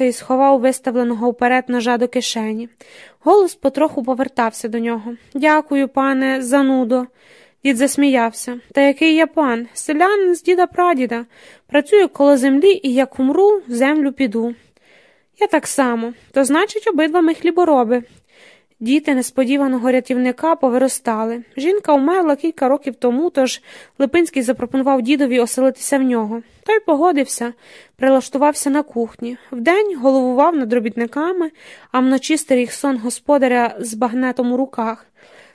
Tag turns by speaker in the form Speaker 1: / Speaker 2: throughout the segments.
Speaker 1: і сховав виставленого вперед ножа до кишені. Голос потроху повертався до нього. Дякую, пане, занудо. Дід засміявся. Та який я пан? Селянин з діда прадіда. Працюю коло землі і як умру, в землю піду. Я так само, то значить, обидва ми хлібороби. Діти несподіваного рятівника повиростали. Жінка умерла кілька років тому, тож Липинський запропонував дідові оселитися в нього. Той погодився, прилаштувався на кухні. Вдень головував над робітниками, а вночі стеріг сон господаря з багнетом у руках.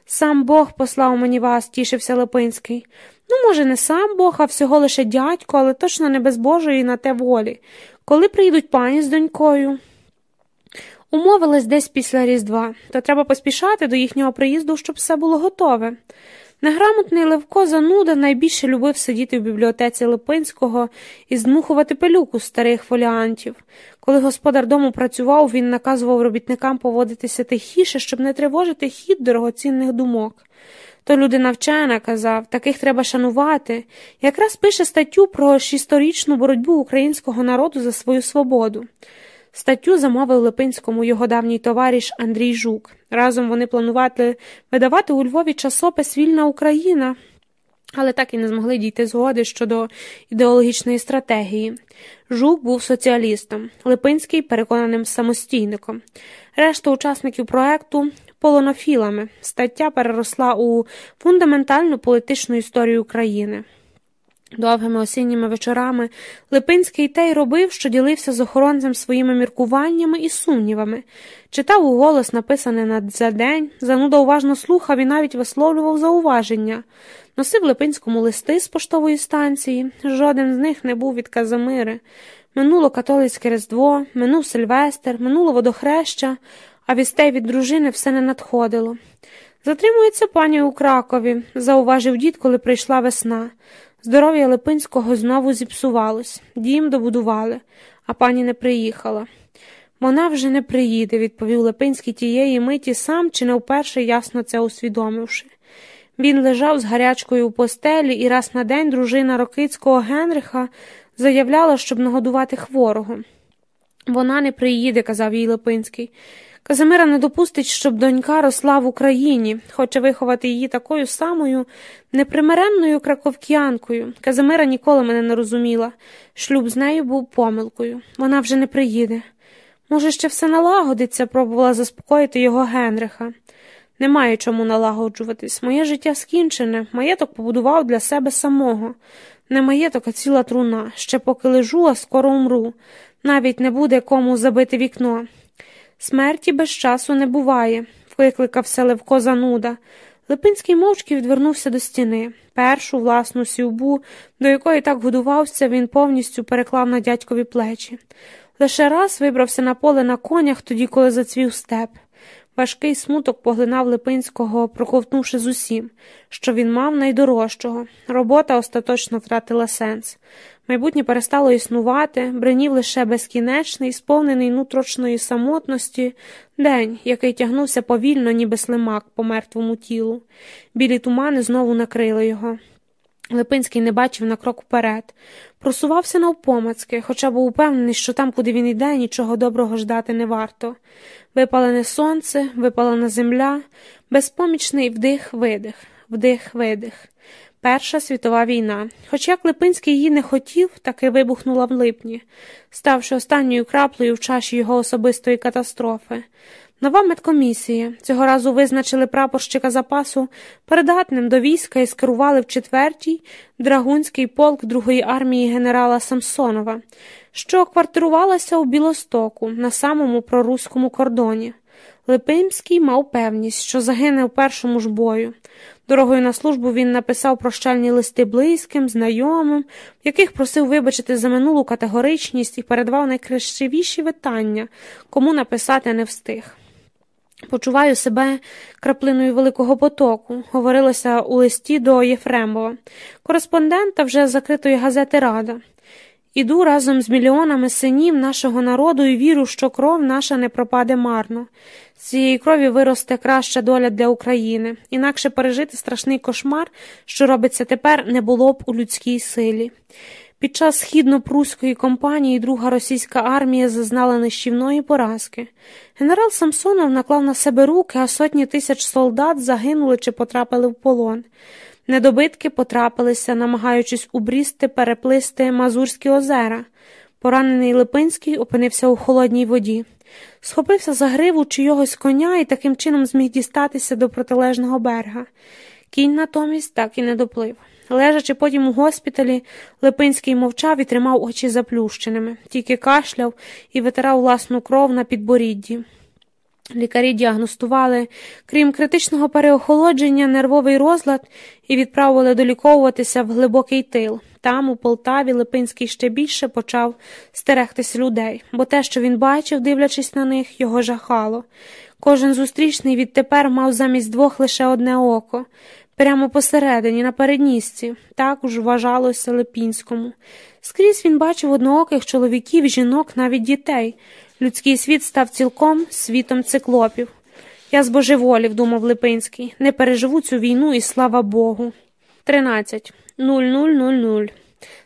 Speaker 1: Сам Бог послав мені вас, тішився Липинський. Ну, може, не сам Бог, а всього лише дядько, але точно не без Божої на те волі. Коли приїдуть пані з донькою? Умовились десь після Різдва, то треба поспішати до їхнього приїзду, щоб все було готове. Неграмотний Левко зануда найбільше любив сидіти в бібліотеці Липинського і здмухувати пилюку старих фоліантів. Коли господар дому працював, він наказував робітникам поводитися тихіше, щоб не тривожити хід дорогоцінних думок. То людина вчена казав, таких треба шанувати, якраз пише статтю про шісторічну боротьбу українського народу за свою свободу. Статтю замовив Липинському його давній товариш Андрій Жук. Разом вони планували видавати у Львові часопис Вільна Україна, але так і не змогли дійти згоди щодо ідеологічної стратегії. Жук був соціалістом, Липинський переконаним самостійником. Решта учасників проекту полонофілами. Стаття переросла у фундаментальну політичну історію України. Довгими осінніми вечорами Липинський те й робив, що ділився з охоронцем своїми міркуваннями і сумнівами, читав уголос, написане на за день, зануда уважно слухав і навіть висловлював зауваження, носив Липинському листи з поштової станції, жоден з них не був від Казимири. Минуло католицьке Різдво, минув Сильвестр, минуло водохреща, а вістей від дружини все не надходило. Затримується пані у Кракові, зауважив дід, коли прийшла весна. Здоров'я Липинського знову зіпсувалось, дім добудували, а пані не приїхала. Вона вже не приїде, відповів Липинський тієї миті сам чи не вперше ясно це усвідомивши. Він лежав з гарячкою у постелі, і раз на день дружина Рокицького Генриха заявляла, щоб нагодувати хворого. Вона не приїде, казав їй Липинський. Казимира не допустить, щоб донька росла в Україні, хоче виховати її такою самою непримиренною краковкіянкою. Казимира ніколи мене не розуміла. Шлюб з нею був помилкою. Вона вже не приїде. Може, ще все налагодиться, пробувала заспокоїти його Генриха. Немає чому налагоджуватись. Моє життя скінчене, маєток побудував для себе самого. Не маєток, а ціла труна. Ще поки лежу, а скоро умру. Навіть не буде кому забити вікно. Смерті без часу не буває, викликав Селевко зануда. Липинський мовчки відвернувся до стіни. Першу власну сівбу, до якої так годувався, він повністю переклав на дядькові плечі. Лише раз вибрався на поле на конях, тоді, коли зацвів степ. Важкий смуток поглинав Липинського, проковтнувши з усім, що він мав найдорожчого. Робота остаточно втратила сенс. Майбутнє перестало існувати, бринів лише безкінечний, сповнений нутрочної самотності, день, який тягнувся повільно, ніби слимак по мертвому тілу. Білі тумани знову накрили його. Липинський не бачив на крок вперед, просувався навпомацьки, хоча був упевнений, що там, куди він йде, нічого доброго ждати не варто. Випалене сонце, випалена земля, безпомічний вдих видих, вдих видих. Перша світова війна. Хоч як Липинський її не хотів, таки вибухнула в липні, ставши останньою краплею в чаші його особистої катастрофи. Нова медкомісія. Цього разу визначили прапорщика запасу придатним до війська і скерували в четвертій драгунський полк Другої армії генерала Самсонова, що квартирувалася у Білостоку на самому проруському кордоні. Липимський мав певність, що загине в першому ж бою. Дорогою на службу він написав прощальні листи близьким, знайомим, яких просив вибачити за минулу категоричність і передавав найкращивіші витання, кому написати не встиг. Почуваю себе краплиною великого потоку, говорилося у листі до Єфремова, кореспондента вже закритої газети Рада. Іду разом з мільйонами синів нашого народу і вірю, що кров наша не пропаде марно. З цієї крові виросте краща доля для України, інакше пережити страшний кошмар, що робиться тепер, не було б у людській силі. Під час східно-пруської кампанії друга російська армія зазнала нищівної поразки. Генерал Самсонов наклав на себе руки, а сотні тисяч солдат загинули чи потрапили в полон. Недобитки потрапилися, намагаючись убрісти, переплисти Мазурські озера. Поранений Липинський опинився у холодній воді, схопився за гриву чийогось коня і таким чином зміг дістатися до протилежного берега. Кінь натомість так і не доплив. Лежачи потім у госпіталі, Липинський мовчав і тримав очі заплющеними, тільки кашляв і витирав власну кров на підборідді. Лікарі діагностували, крім критичного переохолодження, нервовий розлад і відправили доліковуватися в глибокий тил. Там, у Полтаві, Липинський ще більше почав стерегтись людей, бо те, що він бачив, дивлячись на них, його жахало. Кожен зустрічний відтепер мав замість двох лише одне око, прямо посередині, на переднісці, так уж вважалося Липінському. Скрізь він бачив однооких чоловіків, жінок, навіть дітей. Людський світ став цілком світом циклопів. Я збожеволів, думав Липинський, не переживу цю війну і слава Богу. 13. 0000.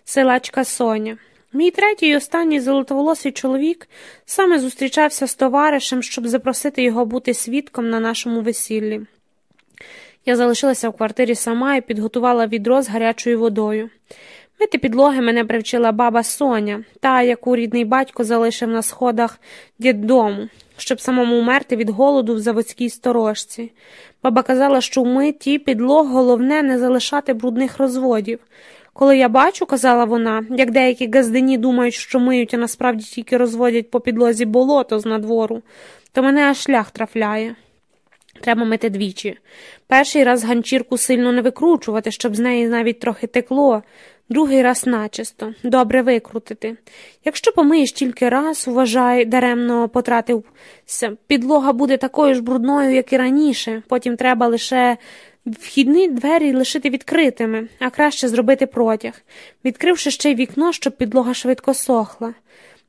Speaker 1: Силачка Соня. Мій третій і останній золотоволосий чоловік саме зустрічався з товаришем, щоб запросити його бути свідком на нашому весіллі. Я залишилася в квартирі сама і підготувала відро з гарячою водою. Мити підлоги мене привчила баба Соня, та, яку рідний батько залишив на сходах діддому, щоб самому умерти від голоду в заводській сторожці. Баба казала, що в митті підлог головне не залишати брудних розводів. Коли я бачу, казала вона, як деякі газдині думають, що миють, а насправді тільки розводять по підлозі болото з надвору, то мене аж шлях трафляє. Треба мити двічі. Перший раз ганчірку сильно не викручувати, щоб з неї навіть трохи текло, другий раз начисто, добре викрутити. Якщо помиєш тільки раз, вважай, даремно потратився, підлога буде такою ж брудною, як і раніше, потім треба лише вхідні двері лишити відкритими, а краще зробити протяг, відкривши ще й вікно, щоб підлога швидко сохла.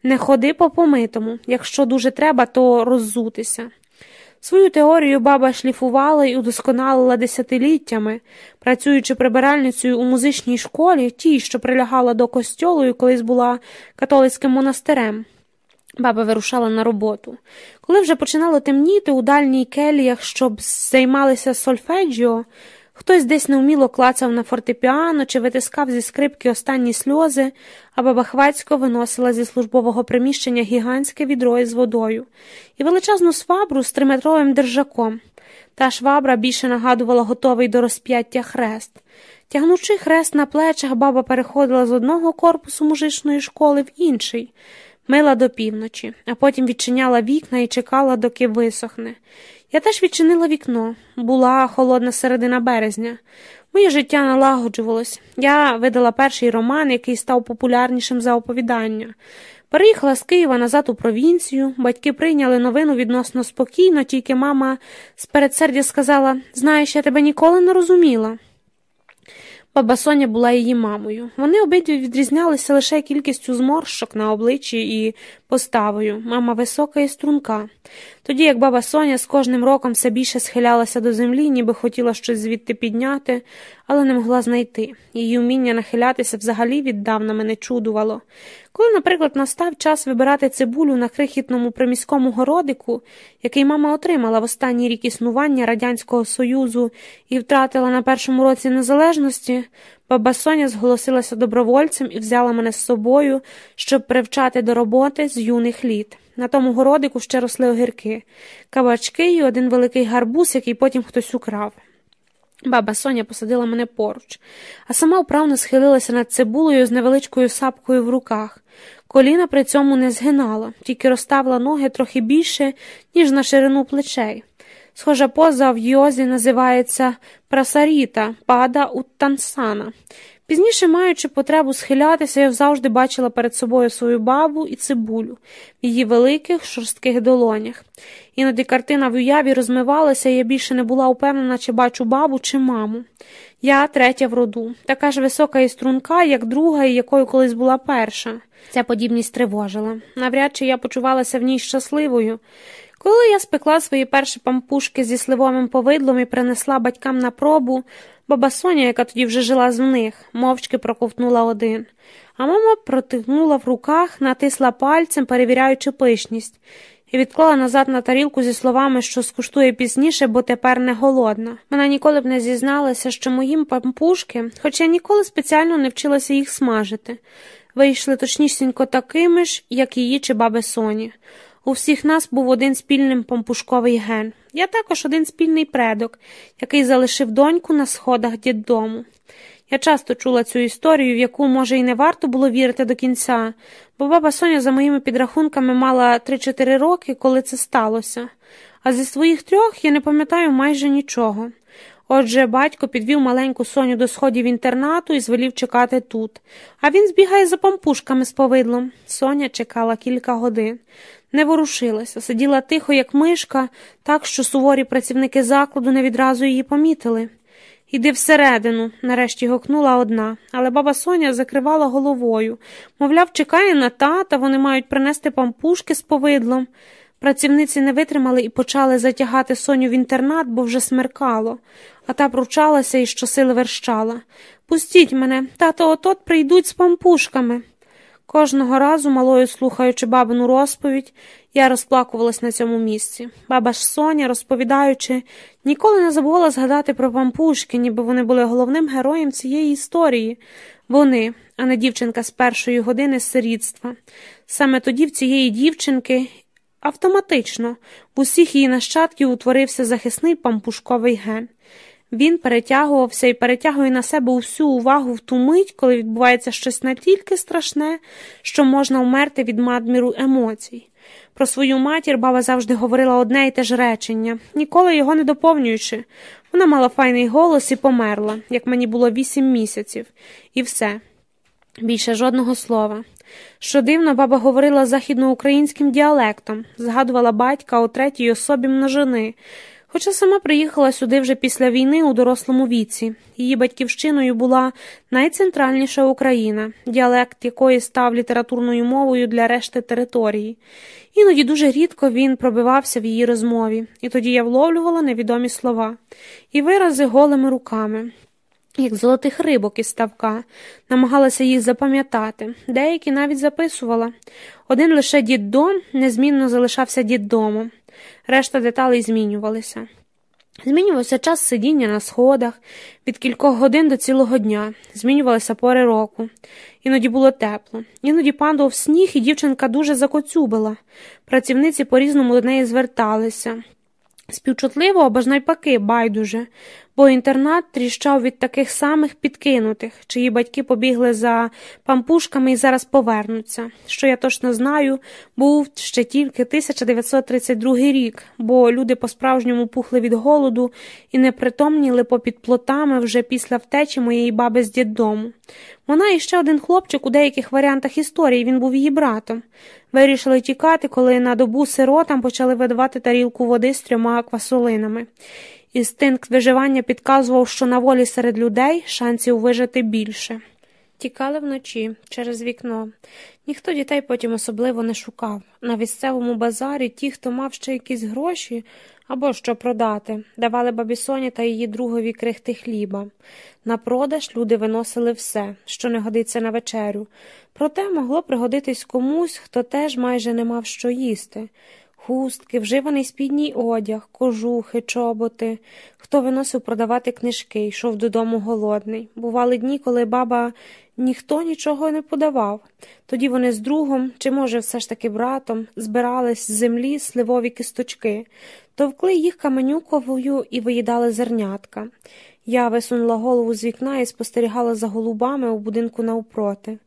Speaker 1: Не ходи по помитому, якщо дуже треба, то роззутися. Свою теорію баба шліфувала і удосконалила десятиліттями, працюючи прибиральницею у музичній школі, тій, що прилягала до костьолу і колись була католицьким монастирем. Баба вирушала на роботу. Коли вже починало темніти у дальній келіях, щоб займалися сольфеджіо, Хтось десь неуміло клацав на фортепіано чи витискав зі скрипки останні сльози, а баба Хвацько виносила зі службового приміщення гігантське відро із водою і величезну свабру з триметровим держаком. Та швабра більше нагадувала готовий до розп'яття хрест. Тягнучи хрест на плечах, баба переходила з одного корпусу мужичної школи в інший, мила до півночі, а потім відчиняла вікна і чекала, доки висохне. Я теж відчинила вікно. Була холодна середина березня. Моє життя налагоджувалось. Я видала перший роман, який став популярнішим за оповідання. Переїхала з Києва назад у провінцію. Батьки прийняли новину відносно спокійно, тільки мама з передсердя сказала Знаєш, я тебе ніколи не розуміла. Баба Соня була її мамою. Вони обидві відрізнялися лише кількістю зморшок на обличчі і поставою. Мама висока і струнка. Тоді як баба Соня з кожним роком все більше схилялася до землі, ніби хотіла щось звідти підняти, але не могла знайти. Її вміння нахилятися взагалі віддавна мене чудувало. Коли, наприклад, настав час вибирати цибулю на крихітному приміському городику, який мама отримала в останній рік існування Радянського Союзу і втратила на першому році незалежності, баба Соня зголосилася добровольцем і взяла мене з собою, щоб привчати до роботи з юних літ. На тому городику ще росли огірки, кабачки і один великий гарбуз, який потім хтось украв. Баба Соня посадила мене поруч, а сама вправно схилилася над цибулею з невеличкою сапкою в руках. Коліна при цьому не згинала, тільки розставила ноги трохи більше, ніж на ширину плечей. Схожа поза в йозі називається прасаріта, пада уттансана. Пізніше, маючи потребу схилятися, я завжди бачила перед собою свою бабу і цибулю в її великих шорстких долонях. Іноді картина в уяві розмивалася, і я більше не була упевнена, чи бачу бабу, чи маму. Я третя в роду, така ж висока і струнка, як друга, і якою колись була перша. Ця подібність тривожила. Навряд чи я почувалася в ній щасливою. Коли я спекла свої перші пампушки зі сливовим повидлом і принесла батькам на пробу, баба Соня, яка тоді вже жила з них, мовчки проковтнула один, а мама протигнула в руках, натисла пальцем, перевіряючи пишність, і відклала назад на тарілку зі словами, що скуштує пізніше, бо тепер не голодна. Вона ніколи б не зізналася, що моїм пампушки, хоча я ніколи спеціально не вчилася їх смажити, вийшли точнісінько такими ж, як її чи баби Соні. У всіх нас був один спільний пампушковий ген. Я також один спільний предок, який залишив доньку на сходах діддому. Я часто чула цю історію, в яку, може, і не варто було вірити до кінця, бо баба Соня, за моїми підрахунками, мала 3-4 роки, коли це сталося, а зі своїх трьох я не пам'ятаю майже нічого. Отже, батько підвів маленьку Соню до сходів інтернату і звелів чекати тут. А він збігає за пампушками з повидлом. Соня чекала кілька годин. Не ворушилася, сиділа тихо, як мишка, так що суворі працівники закладу не відразу її помітили. Іди всередину, нарешті гукнула одна, але баба Соня закривала головою. Мовляв, чекає на тата, вони мають принести пампушки з повидлом. Працівниці не витримали і почали затягати Соню в інтернат, бо вже смеркало, а та пручалася і щосили верщала. Пустіть мене, тато от-от прийдуть з пампушками. Кожного разу, малою слухаючи бабину розповідь, я розплакувалась на цьому місці. Баба ж Соня, розповідаючи, ніколи не забувала згадати про пампушки, ніби вони були головним героєм цієї історії. Вони, а не дівчинка з першої години сирітства. Саме тоді в цієї дівчинки автоматично в усіх її нащадків утворився захисний пампушковий ген. Він перетягувався і перетягує на себе усю увагу в ту мить, коли відбувається щось настільки страшне, що можна вмерти від надміру емоцій. Про свою матір баба завжди говорила одне й те ж речення, ніколи його не доповнюючи. Вона мала файний голос і померла, як мені було вісім місяців, і все. Більше жодного слова. Що дивно, баба говорила західноукраїнським діалектом, згадувала батька у третій особі множини. Хоча сама приїхала сюди вже після війни у дорослому віці. Її батьківщиною була найцентральніша Україна, діалект якої став літературною мовою для решти території. Іноді дуже рідко він пробивався в її розмові, і тоді я вловлювала невідомі слова і вирази голими руками. Як золотих рибок із ставка, намагалася їх запам'ятати, деякі навіть записувала. Один лише діддом незмінно залишався діддомом решта деталей змінювалися. Змінювався час сидіння на сходах від кількох годин до цілого дня, змінювалися пори року. Іноді було тепло, іноді падав сніг, і дівчинка дуже закоцюбила. Працівниці по різному до неї зверталися. Співчутливо або ж найпаки байдуже, бо інтернат тріщав від таких самих підкинутих, чиї батьки побігли за пампушками і зараз повернуться. Що я точно знаю, був ще тільки 1932 рік, бо люди по-справжньому пухли від голоду і непритомніли попід плотами вже після втечі моєї баби з діддому. Вона і ще один хлопчик у деяких варіантах історії, він був її братом. Вирішили тікати, коли на добу сиротам почали видавати тарілку води з трьома квасолинами. Інстинкт виживання підказував, що на волі серед людей шансів вижити більше. Тікали вночі через вікно. Ніхто дітей потім особливо не шукав. На місцевому базарі ті, хто мав ще якісь гроші або що продати, давали бабі Соні та її другові крихти хліба. На продаж люди виносили все, що не годиться на вечерю, проте могло пригодитись комусь, хто теж майже не мав що їсти хустки, вживаний спідній одяг, кожухи, чоботи, хто виносив продавати книжки, йшов додому голодний. Бували дні, коли баба ніхто нічого не подавав. Тоді вони з другом, чи, може, все ж таки братом, збирались з землі сливові кісточки, товкли їх каменюковою і виїдали зернятка. Я висунула голову з вікна і спостерігала за голубами у будинку навпроти.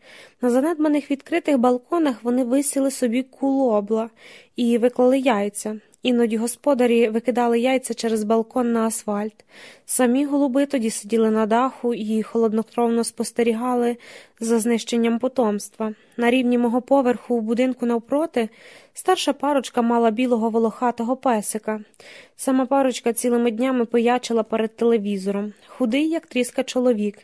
Speaker 1: На занедбаних відкритих балконах вони висіли собі кулобла і виклали яйця. Іноді господарі викидали яйця через балкон на асфальт. Самі голуби тоді сиділи на даху і холоднокровно спостерігали за знищенням потомства. На рівні мого поверху у будинку навпроти старша парочка мала білого волохатого песика. Сама парочка цілими днями поячила перед телевізором. Худий, як тріска чоловік,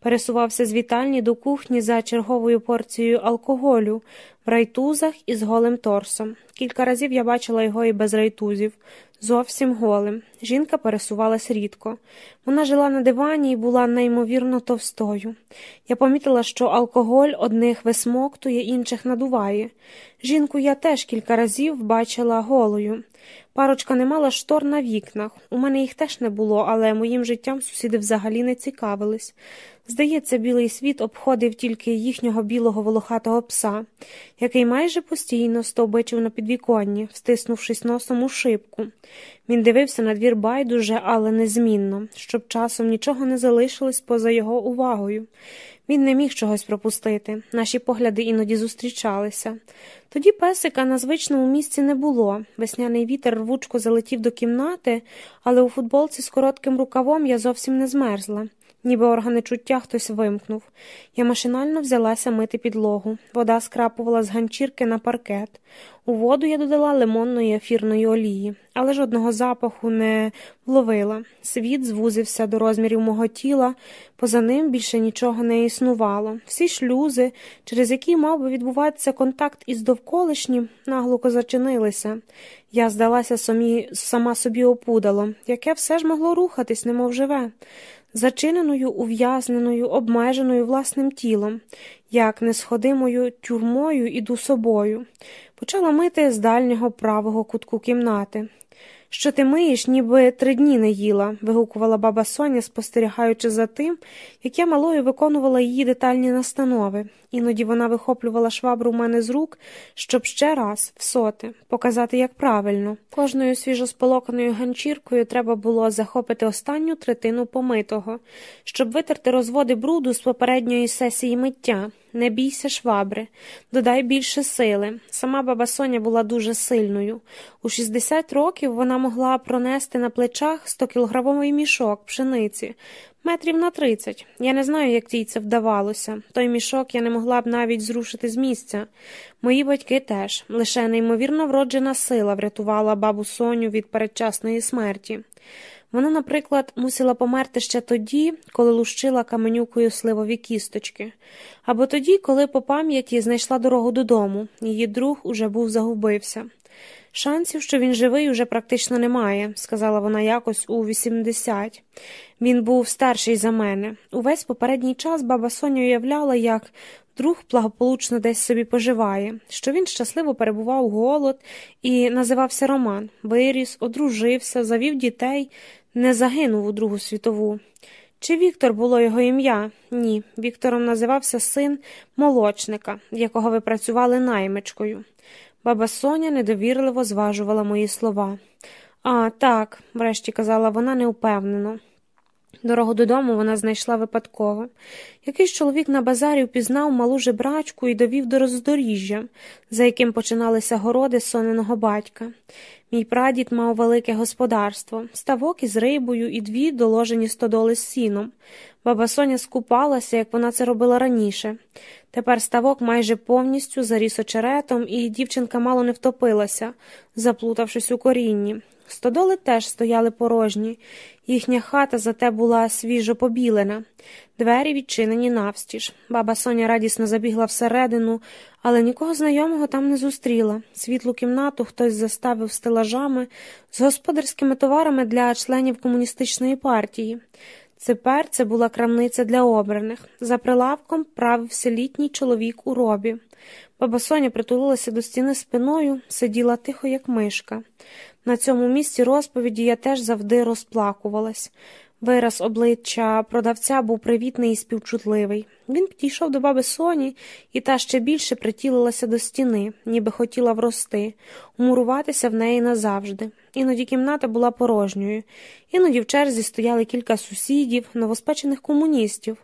Speaker 1: пересувався з вітальні до кухні за черговою порцією алкоголю в райтузах із голим торсом. Кілька разів я бачила його і без райтузів. Зовсім голим. Жінка пересувалась рідко. Вона жила на дивані і була неймовірно товстою. Я помітила, що алкоголь одних висмоктує, інших надуває. Жінку я теж кілька разів бачила голою. Парочка не мала штор на вікнах. У мене їх теж не було, але моїм життям сусіди взагалі не цікавились. Здається, білий світ обходив тільки їхнього білого волохатого пса, який майже постійно стовбичив на підвіконні, стиснувшись носом у шибку. Він дивився на двір байдуже, але незмінно, щоб часом нічого не залишилось поза його увагою. Він не міг чогось пропустити, наші погляди іноді зустрічалися. Тоді песика на звичному місці не було. Весняний вітер рвучко залетів до кімнати, але у футболці з коротким рукавом я зовсім не змерзла. Ніби органи чуття хтось вимкнув. Я машинально взялася мити підлогу. Вода скрапувала з ганчірки на паркет. У воду я додала лимонної ефірної олії, але жодного запаху не вловила. Світ звузився до розмірів мого тіла, поза ним більше нічого не існувало. Всі шлюзи, через які мав би відбуватися контакт із довколишнім, наглуко зачинилися. Я здалася самі, сама собі опудалом, яке все ж могло рухатись, немов живе зачиненою, ув'язненою, обмеженою власним тілом, як несходимою тюрмою іду собою, почала мити з дальнього правого кутку кімнати. Що ти миєш, ніби три дні не їла, вигукувала баба Соня, спостерігаючи за тим, як я малою виконувала її детальні настанови. Іноді вона вихоплювала швабру в мене з рук, щоб ще раз, всоти, показати, як правильно. Кожною свіжосполоканою ганчіркою треба було захопити останню третину помитого, щоб витерти розводи бруду з попередньої сесії миття. Не бійся швабри, додай більше сили. Сама баба Соня була дуже сильною. У 60 років вона могла пронести на плечах 100-кілограмовий мішок пшениці, метрів на 30. Я не знаю, як їй це вдавалося. Той мішок я не могла б навіть зрушити з місця. Мої батьки теж. Лише неймовірно вроджена сила врятувала бабу Соню від передчасної смерті. Вона, наприклад, мусила померти ще тоді, коли лущила каменюкою сливові кісточки, або тоді, коли по пам'яті знайшла дорогу додому, її друг уже був загубився. Шансів, що він живий, уже практично немає, сказала вона якось у 80. Він був старший за мене. Увесь попередній час баба Соня уявляла, як друг благополучно десь собі поживає, що він щасливо перебував голод і називався Роман, виріс, одружився, завів дітей, не загинув у Другу світову. Чи Віктор було його ім'я? Ні. Віктором називався син молочника, якого ви працювали наймичкою. Баба Соня недовірливо зважувала мої слова. А, так, врешті казала вона неупевнено. Дорогу додому вона знайшла випадково. Якийсь чоловік на базарі впізнав малу жебрачку і довів до роздоріжжя, за яким починалися городи соненого батька. Мій прадід мав велике господарство, ставок із рибою і дві доложені стодоли з сіном. Баба Соня скупалася, як вона це робила раніше. Тепер ставок майже повністю заріс очеретом, і дівчинка мало не втопилася, заплутавшись у корінні. Стодоли теж стояли порожні, їхня хата зате була свіжо побілена, двері відчинені навстіж. Баба Соня радісно забігла всередину, але нікого знайомого там не зустріла. Світлу кімнату хтось заставив стелажами з господарськими товарами для членів комуністичної партії. Тепер це була крамниця для обраних. За прилавком правився літній чоловік у робі. Баба Соня притулилася до стіни спиною, сиділа тихо, як мишка. На цьому місці розповіді я теж завжди розплакувалась. Вираз обличчя продавця був привітний і співчутливий. Він підійшов до баби Соні і та ще більше притілилася до стіни, ніби хотіла врости, умуруватися в неї назавжди. Іноді кімната була порожньою, іноді в черзі стояли кілька сусідів, новоспечених комуністів.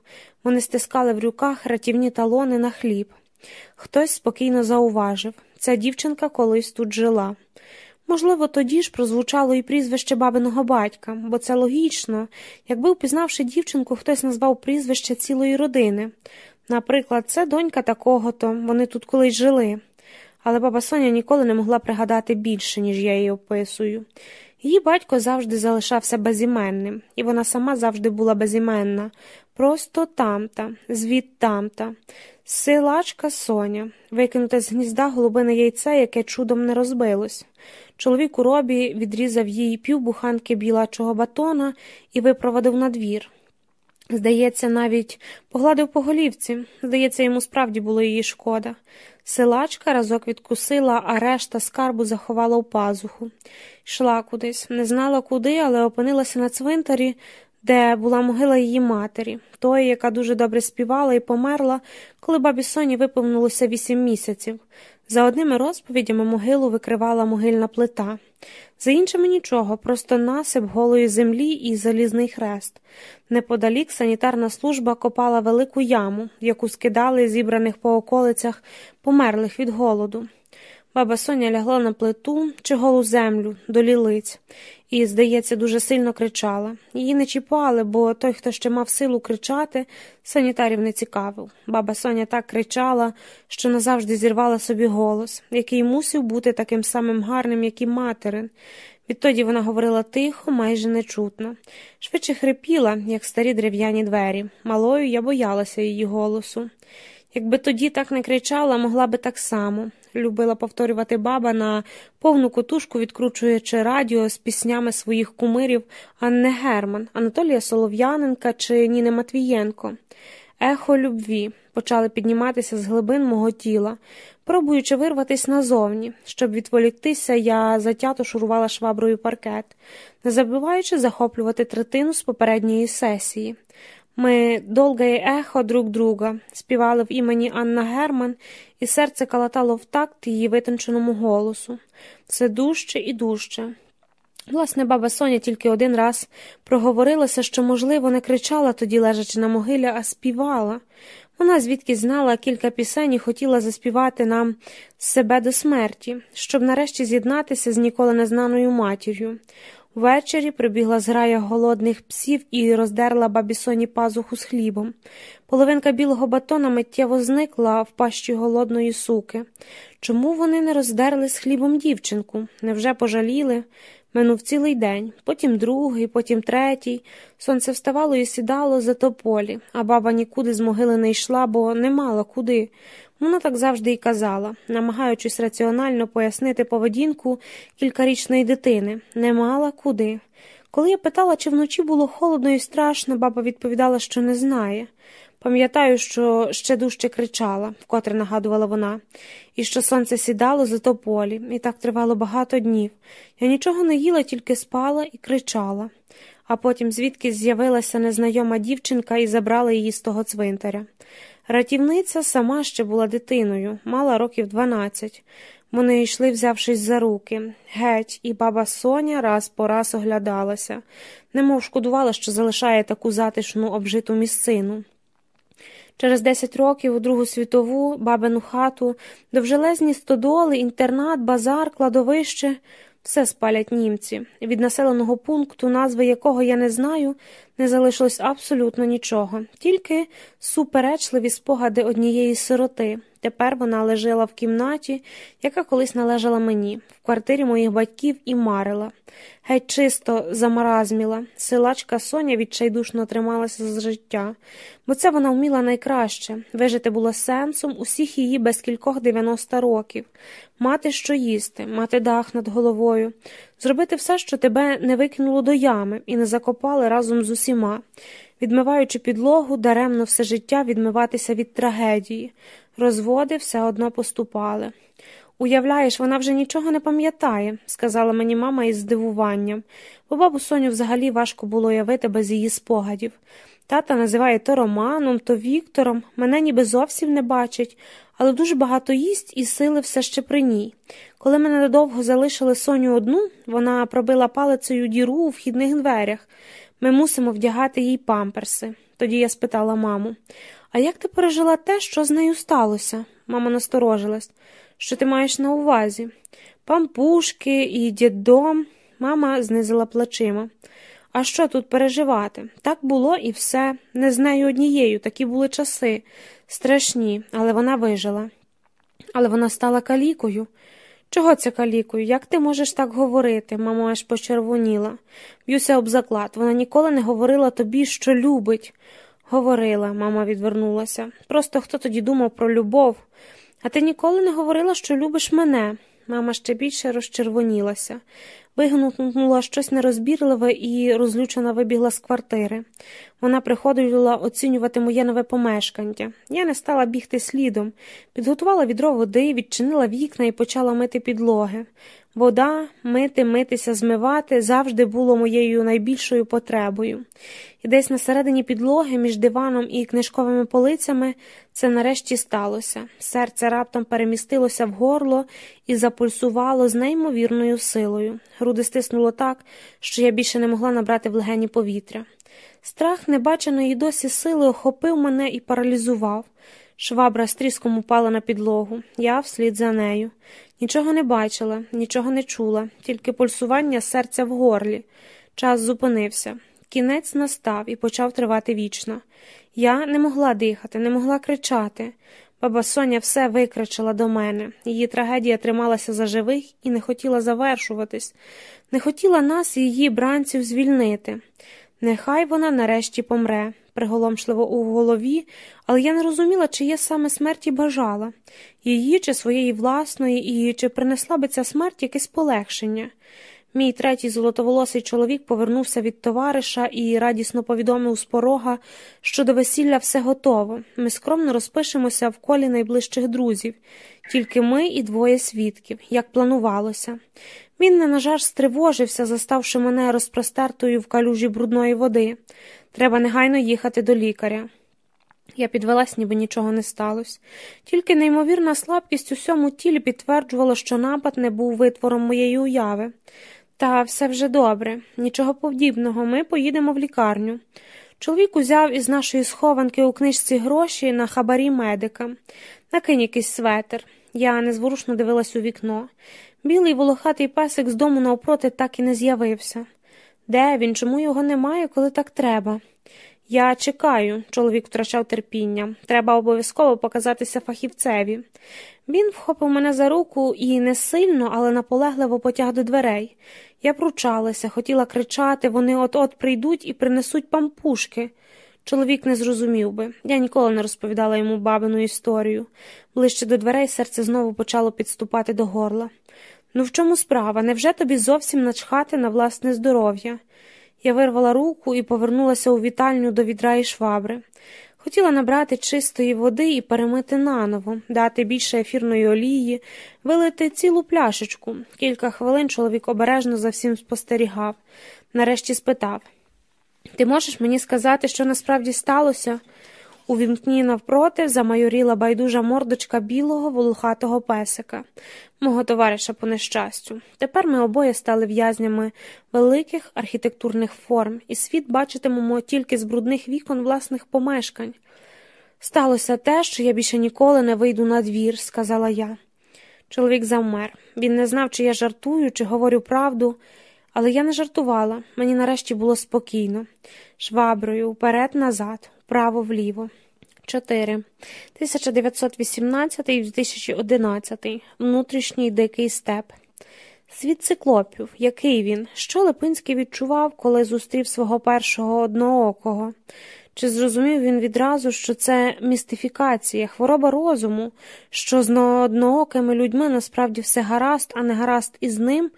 Speaker 1: Вони стискали в руках ратівні талони на хліб. Хтось спокійно зауважив ця дівчинка колись тут жила. Можливо, тоді ж прозвучало і прізвище бабиного батька, бо це логічно, якби, впізнавши дівчинку, хтось назвав прізвище цілої родини. Наприклад, це донька такого то, вони тут колись жили. Але баба Соня ніколи не могла пригадати більше, ніж я її описую. Її батько завжди залишався безіменним, і вона сама завжди була безіменна, просто тамта, звід тамта. Силачка Соня, викинута з гнізда голубине яйце, яке чудом не розбилось. Чоловік у робі відрізав їй півбуханки білачого батона і випровадив на двір. Здається, навіть погладив по голівці. Здається, йому справді було її шкода. Силачка разок відкусила, а решта скарбу заховала у пазуху. Йшла кудись, не знала куди, але опинилася на цвинтарі, де була могила її матері, тої, яка дуже добре співала і померла, коли бабі Соні виповнилося вісім місяців. За одними розповідями могилу викривала могильна плита, за іншими нічого, просто насип голої землі і залізний хрест. Неподалік санітарна служба копала велику яму, яку скидали зібраних по околицях померлих від голоду. Баба Соня лягла на плиту чи голу землю до лілиць і, здається, дуже сильно кричала. Її не чіпали, бо той, хто ще мав силу кричати, санітарів не цікавив. Баба Соня так кричала, що назавжди зірвала собі голос, який мусив бути таким самим гарним, як і материн. Відтоді вона говорила тихо, майже нечутно. Швидше хрипіла, як старі дерев'яні двері. Малою я боялася її голосу. Якби тоді так не кричала, могла би так само любила повторювати баба на повну котушку, відкручуючи радіо з піснями своїх кумирів Анне Герман, Анатолія Солов'яненка чи Ніни Матвієнко. Ехо любві почали підніматися з глибин мого тіла, пробуючи вирватися назовні. Щоб відволіктися, я затято шурувала шваброю паркет, не забуваючи захоплювати третину з попередньої сесії. Ми долге ехо друг друга, співали в імені Анна Герман, і серце калатало в такт її витонченому голосу. Все дужче і дужче. Власне, баба Соня тільки один раз проговорилася, що, можливо, не кричала тоді, лежачи на могилі, а співала. Вона звідки знала кілька пісень і хотіла заспівати нам себе до смерті, щоб нарешті з'єднатися з ніколи незнаною матір'ю. Ввечері прибігла зграя голодних псів і роздерла бабі пазуху з хлібом. Половинка білого батона миттєво зникла в пащі голодної суки. Чому вони не роздерли з хлібом дівчинку? Невже пожаліли? Минув цілий день, потім другий, потім третій. Сонце вставало і сідало за тополі, а баба нікуди з могили не йшла, бо не мала куди. Вона так завжди й казала, намагаючись раціонально пояснити поведінку кількарічної дитини, не мала куди. Коли я питала, чи вночі було холодно і страшно, баба відповідала, що не знає. Пам'ятаю, що ще дужче кричала, вкотре нагадувала вона, і що сонце сідало за тополі, і так тривало багато днів. Я нічого не їла, тільки спала і кричала. А потім звідки з'явилася незнайома дівчинка і забрала її з того цвинтаря. Ратівниця сама ще була дитиною, мала років дванадцять. Вони йшли, взявшись за руки. Геть, і баба Соня раз по раз оглядалася, немов шкодувала, що залишає таку затишну обжиту місцину. Через десять років у Другу світову бабину хату, довжелезні стодоли, інтернат, базар, кладовище все спалять німці. Від населеного пункту, назви якого я не знаю, не залишилось абсолютно нічого, тільки суперечливі спогади однієї сироти. Тепер вона лежала в кімнаті, яка колись належала мені, в квартирі моїх батьків і марила. Геть чисто замаразміла. Силачка Соня відчайдушно трималася за життя, бо це вона вміла найкраще вижити було сенсом усіх її без кількох 90 років, мати що їсти, мати дах над головою, зробити все, що тебе не викинуло до ями і не закопали разом з усіма, відмиваючи підлогу, даремно все життя відмиватися від трагедії. Розводи все одно поступали. Уявляєш, вона вже нічого не пам'ятає, сказала мені мама із здивуванням, бо бабу Соню взагалі важко було явити без її спогадів. Тата називає то Романом, то Віктором, мене ніби зовсім не бачить, але дуже багато їсть і сили все ще при ній. Коли мене надовго залишили Соню одну, вона пробила палицею діру у вхідних дверях. Ми мусимо вдягати їй памперси. Тоді я спитала маму А як ти пережила те, що з нею сталося? Мама насторожилась. Що ти маєш на увазі? Пампушки і діддом. Мама знизила плечима. А що тут переживати? Так було і все. Не з нею однією, такі були часи. Страшні, але вона вижила. Але вона стала калікою. Чого це калікою? Як ти можеш так говорити? Мама аж почервоніла. Б'юся об заклад. Вона ніколи не говорила тобі, що любить. Говорила, мама відвернулася. Просто хто тоді думав про любов. А ти ніколи не говорила, що любиш мене. Мама ще більше розчервонілася. Вигнутнула щось нерозбірливе і розлючена вибігла з квартири. Вона приходила оцінювати моє нове помешкання. Я не стала бігти слідом, підготувала відро води, відчинила вікна і почала мити підлоги. Вода, мити, митися, змивати завжди було моєю найбільшою потребою. І десь на середині підлоги, між диваном і книжковими полицями, це нарешті сталося. Серце раптом перемістилося в горло і запульсувало з неймовірною силою. Груди стиснуло так, що я більше не могла набрати в легені повітря. Страх небаченої досі сили охопив мене і паралізував. Швабра з тріском упала на підлогу, я вслід за нею. Нічого не бачила, нічого не чула, тільки пульсування серця в горлі. Час зупинився. Кінець настав і почав тривати вічно. Я не могла дихати, не могла кричати. Баба Соня все викричала до мене. Її трагедія трималася за живих і не хотіла завершуватись, не хотіла нас, її бранців, звільнити. Нехай вона нарешті помре, приголомшливо у голові, але я не розуміла, чи є саме смерті бажала її чи своєї власної, і чи принесла би ця смерть якесь полегшення. Мій третій золотоволосий чоловік повернувся від товариша і радісно повідомив з порога, що до весілля все готово. Ми скромно розпишемося в колі найближчих друзів, тільки ми і двоє свідків, як планувалося. Він не на жаль стривожився, заставши мене розпростертою в калюжі брудної води. Треба негайно їхати до лікаря. Я підвелась, ніби нічого не сталося. Тільки неймовірна слабкість у всьому тілі підтверджувала, що напад не був витвором моєї уяви. Та все вже добре, нічого подібного, ми поїдемо в лікарню. Чоловік узяв із нашої схованки у книжці гроші на хабарі медика. Накинь якийсь светер. Я незворушно дивилась у вікно. Білий волохатий песик з дому навпроти так і не з'явився. Де він? Чому його немає, коли так треба? Я чекаю, чоловік втрачав терпіння. Треба обов'язково показатися фахівцеві. Він вхопив мене за руку і не сильно, але наполегливо потяг до дверей. Я пручалася, хотіла кричати, вони от-от прийдуть і принесуть пампушки. Чоловік не зрозумів би. Я ніколи не розповідала йому бабину історію. Ближче до дверей серце знову почало підступати до горла. Ну, в чому справа? Невже тобі зовсім начхати на власне здоров'я? Я вирвала руку і повернулася у вітальню до відра і швабри. Хотіла набрати чистої води і перемити наново, дати більше ефірної олії, вилити цілу пляшечку. Кілька хвилин чоловік обережно за всім спостерігав. Нарешті спитав Ти можеш мені сказати, що насправді сталося? У вімкні навпроти замайоріла байдужа мордочка білого волохатого песика, мого товариша по нещастю. Тепер ми обоє стали в'язнями великих архітектурних форм, і світ бачитимемо тільки з брудних вікон власних помешкань. Сталося те, що я більше ніколи не вийду на двір, сказала я. Чоловік завмер. Він не знав, чи я жартую, чи говорю правду, але я не жартувала. Мені нарешті було спокійно. Шваброю, вперед назад вправо вліво. 4. 1918-2011. Внутрішній дикий степ. Світ циклопів. Який він? Що Липинський відчував, коли зустрів свого першого одноокого? Чи зрозумів він відразу, що це містифікація, хвороба розуму, що з одноокими людьми насправді все гаразд, а не гаразд із ним,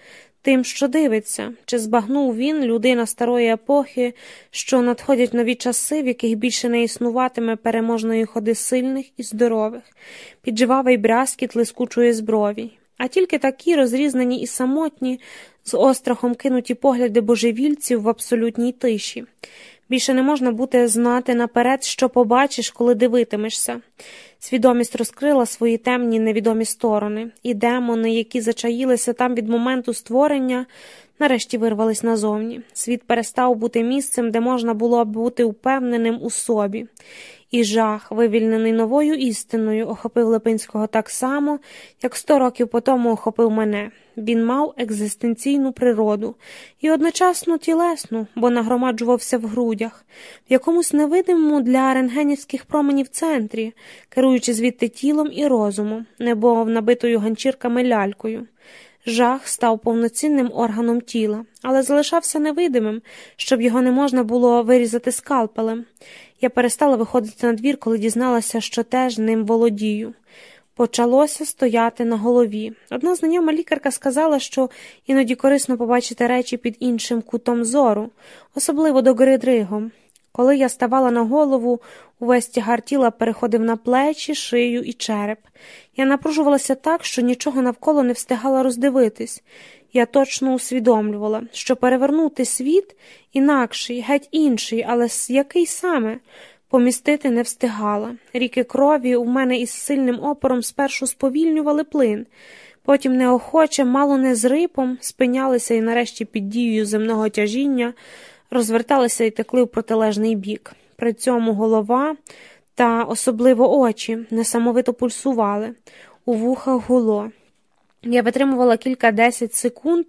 Speaker 1: тим, що дивиться, чи збагнув він, людина старої епохи, що надходять нові часи, в яких більше не існуватиме переможної ходи сильних і здорових, підживавий брязкіт лискучої зброві. А тільки такі розрізнені і самотні, з острахом кинуті погляди божевільців в абсолютній тиші. Більше не можна бути знати наперед, що побачиш, коли дивитимешся. Свідомість розкрила свої темні невідомі сторони, і демони, які зачаїлися там від моменту створення, нарешті вирвались назовні. Світ перестав бути місцем, де можна було б бути упевненим у собі. І жах, вивільнений новою істиною, охопив Липинського так само, як сто років по тому охопив мене. Він мав екзистенційну природу і одночасно тілесну, бо нагромаджувався в грудях, в якомусь невидимому для рентгенівських променів центрі, керуючи звідти тілом і розумом, небо набитою ганчірками лялькою. Жах став повноцінним органом тіла, але залишався невидимим, щоб його не можна було вирізати скалпелем. Я перестала виходити на двір, коли дізналася, що теж ним володію. Почалося стояти на голові. Одна знайома лікарка сказала, що іноді корисно побачити речі під іншим кутом зору, особливо до гори дригом. Коли я ставала на голову, увесь тягар тіла переходив на плечі, шию і череп. Я напружувалася так, що нічого навколо не встигала роздивитись. Я точно усвідомлювала, що перевернути світ інакший, геть інший, але який саме помістити не встигала. Ріки крові у мене із сильним опором спершу сповільнювали плин, потім неохоче, мало не з рипом, спинялися і нарешті під дією земного тяжіння розверталися і текли в протилежний бік. При цьому голова та особливо очі несамовито пульсували, у вухах гуло. Я витримувала кілька десять секунд,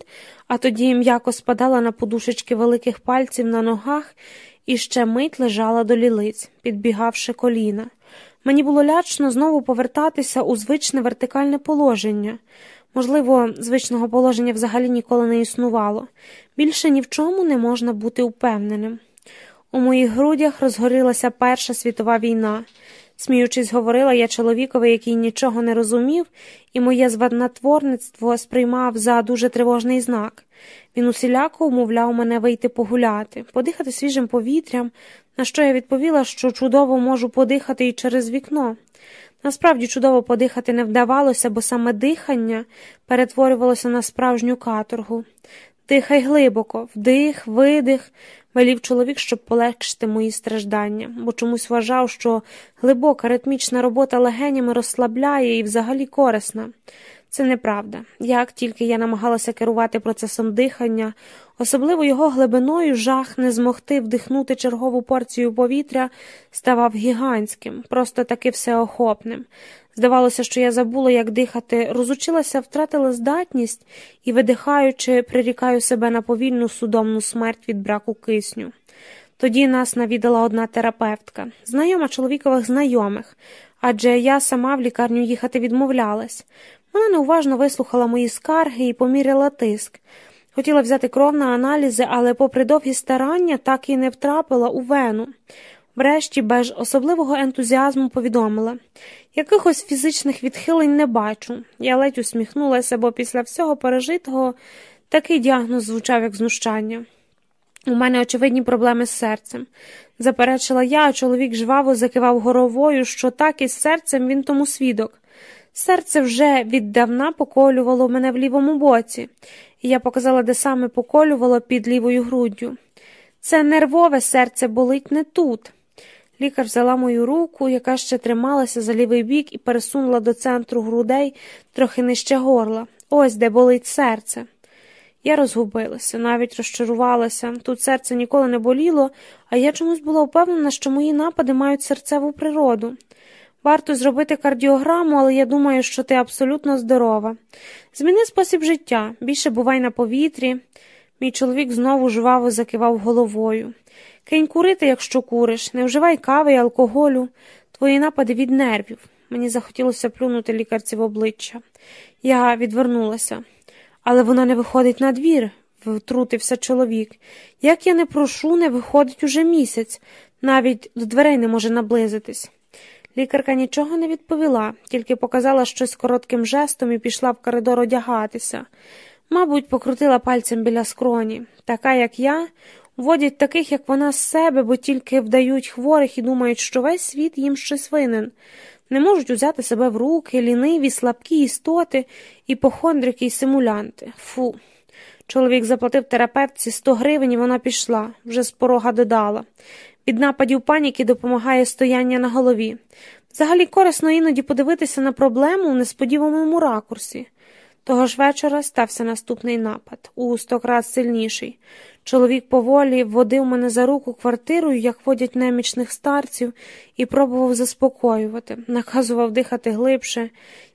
Speaker 1: а тоді м'яко спадала на подушечки великих пальців на ногах і ще мить лежала до лілиць, підбігавши коліна. Мені було лячно знову повертатися у звичне вертикальне положення. Можливо, звичного положення взагалі ніколи не існувало. Більше ні в чому не можна бути упевненим. У моїх грудях розгорілася Перша світова війна. Сміючись, говорила я чоловікові, який нічого не розумів, і моє зваднотворництво сприймав за дуже тривожний знак. Він усіляко умовляв мене вийти погуляти, подихати свіжим повітрям, на що я відповіла, що чудово можу подихати і через вікно. Насправді чудово подихати не вдавалося, бо саме дихання перетворювалося на справжню каторгу. Дихай глибоко, вдих, видих, велів чоловік, щоб полегшити мої страждання, бо чомусь вважав, що глибока ритмічна робота легенями розслабляє і взагалі корисна. Це неправда. Як тільки я намагалася керувати процесом дихання, особливо його глибиною жах не змогти вдихнути чергову порцію повітря, ставав гігантським, просто таки всеохопним. Здавалося, що я забула, як дихати, розучилася, втратила здатність і, видихаючи, прирікаю себе на повільну судомну смерть від браку кисню. Тоді нас навідала одна терапевтка, знайома чоловікових знайомих, адже я сама в лікарню їхати відмовлялась. Вона неуважно вислухала мої скарги і поміряла тиск. Хотіла взяти кров на аналізи, але, попри довгі старання, так і не втрапила у вену. Врешті, без особливого ентузіазму повідомила якихось фізичних відхилень не бачу. Я ледь усміхнулася, бо після всього пережитого такий діагноз звучав як знущання. У мене очевидні проблеми з серцем. Заперечила я, а чоловік жваво закивав горовою, що так із серцем він тому свідок. Серце вже віддавна поколювало мене в лівому боці, і я показала, де саме поколювало під лівою груддю. Це нервове серце болить не тут. Лікар взяла мою руку, яка ще трималася за лівий бік, і пересунула до центру грудей трохи нижче горла. Ось де болить серце. Я розгубилася, навіть розчарувалася. Тут серце ніколи не боліло, а я чомусь була впевнена, що мої напади мають серцеву природу. Варто зробити кардіограму, але я думаю, що ти абсолютно здорова. Зміни спосіб життя, більше бувай на повітрі. Мій чоловік знову жваво закивав головою. Кинь курити, якщо куриш, не вживай кави і алкоголю, твої напади від нервів. Мені захотілося плюнути лікарці в обличчя. Я відвернулася. Але вона не виходить на двір, втрутився чоловік. Як я не прошу, не виходить уже місяць, навіть до дверей не може наблизитись. Лікарка нічого не відповіла, тільки показала щось коротким жестом і пішла в коридор одягатися. Мабуть, покрутила пальцем біля скроні. Така, як я, водять таких, як вона з себе, бо тільки вдають хворих і думають, що весь світ їм щось винен. Не можуть узяти себе в руки, ліниві, слабкі істоти, іпохондрики і симулянти. Фу. Чоловік заплатив терапевтці 100 гривень, і вона пішла, вже з порога додала. Від нападів паніки допомагає стояння на голові. Взагалі корисно іноді подивитися на проблему в несподіваному ракурсі. Того ж вечора стався наступний напад, у стократ сильніший. Чоловік поволі водив мене за руку квартирою, як водять немічних старців, і пробував заспокоювати, наказував дихати глибше.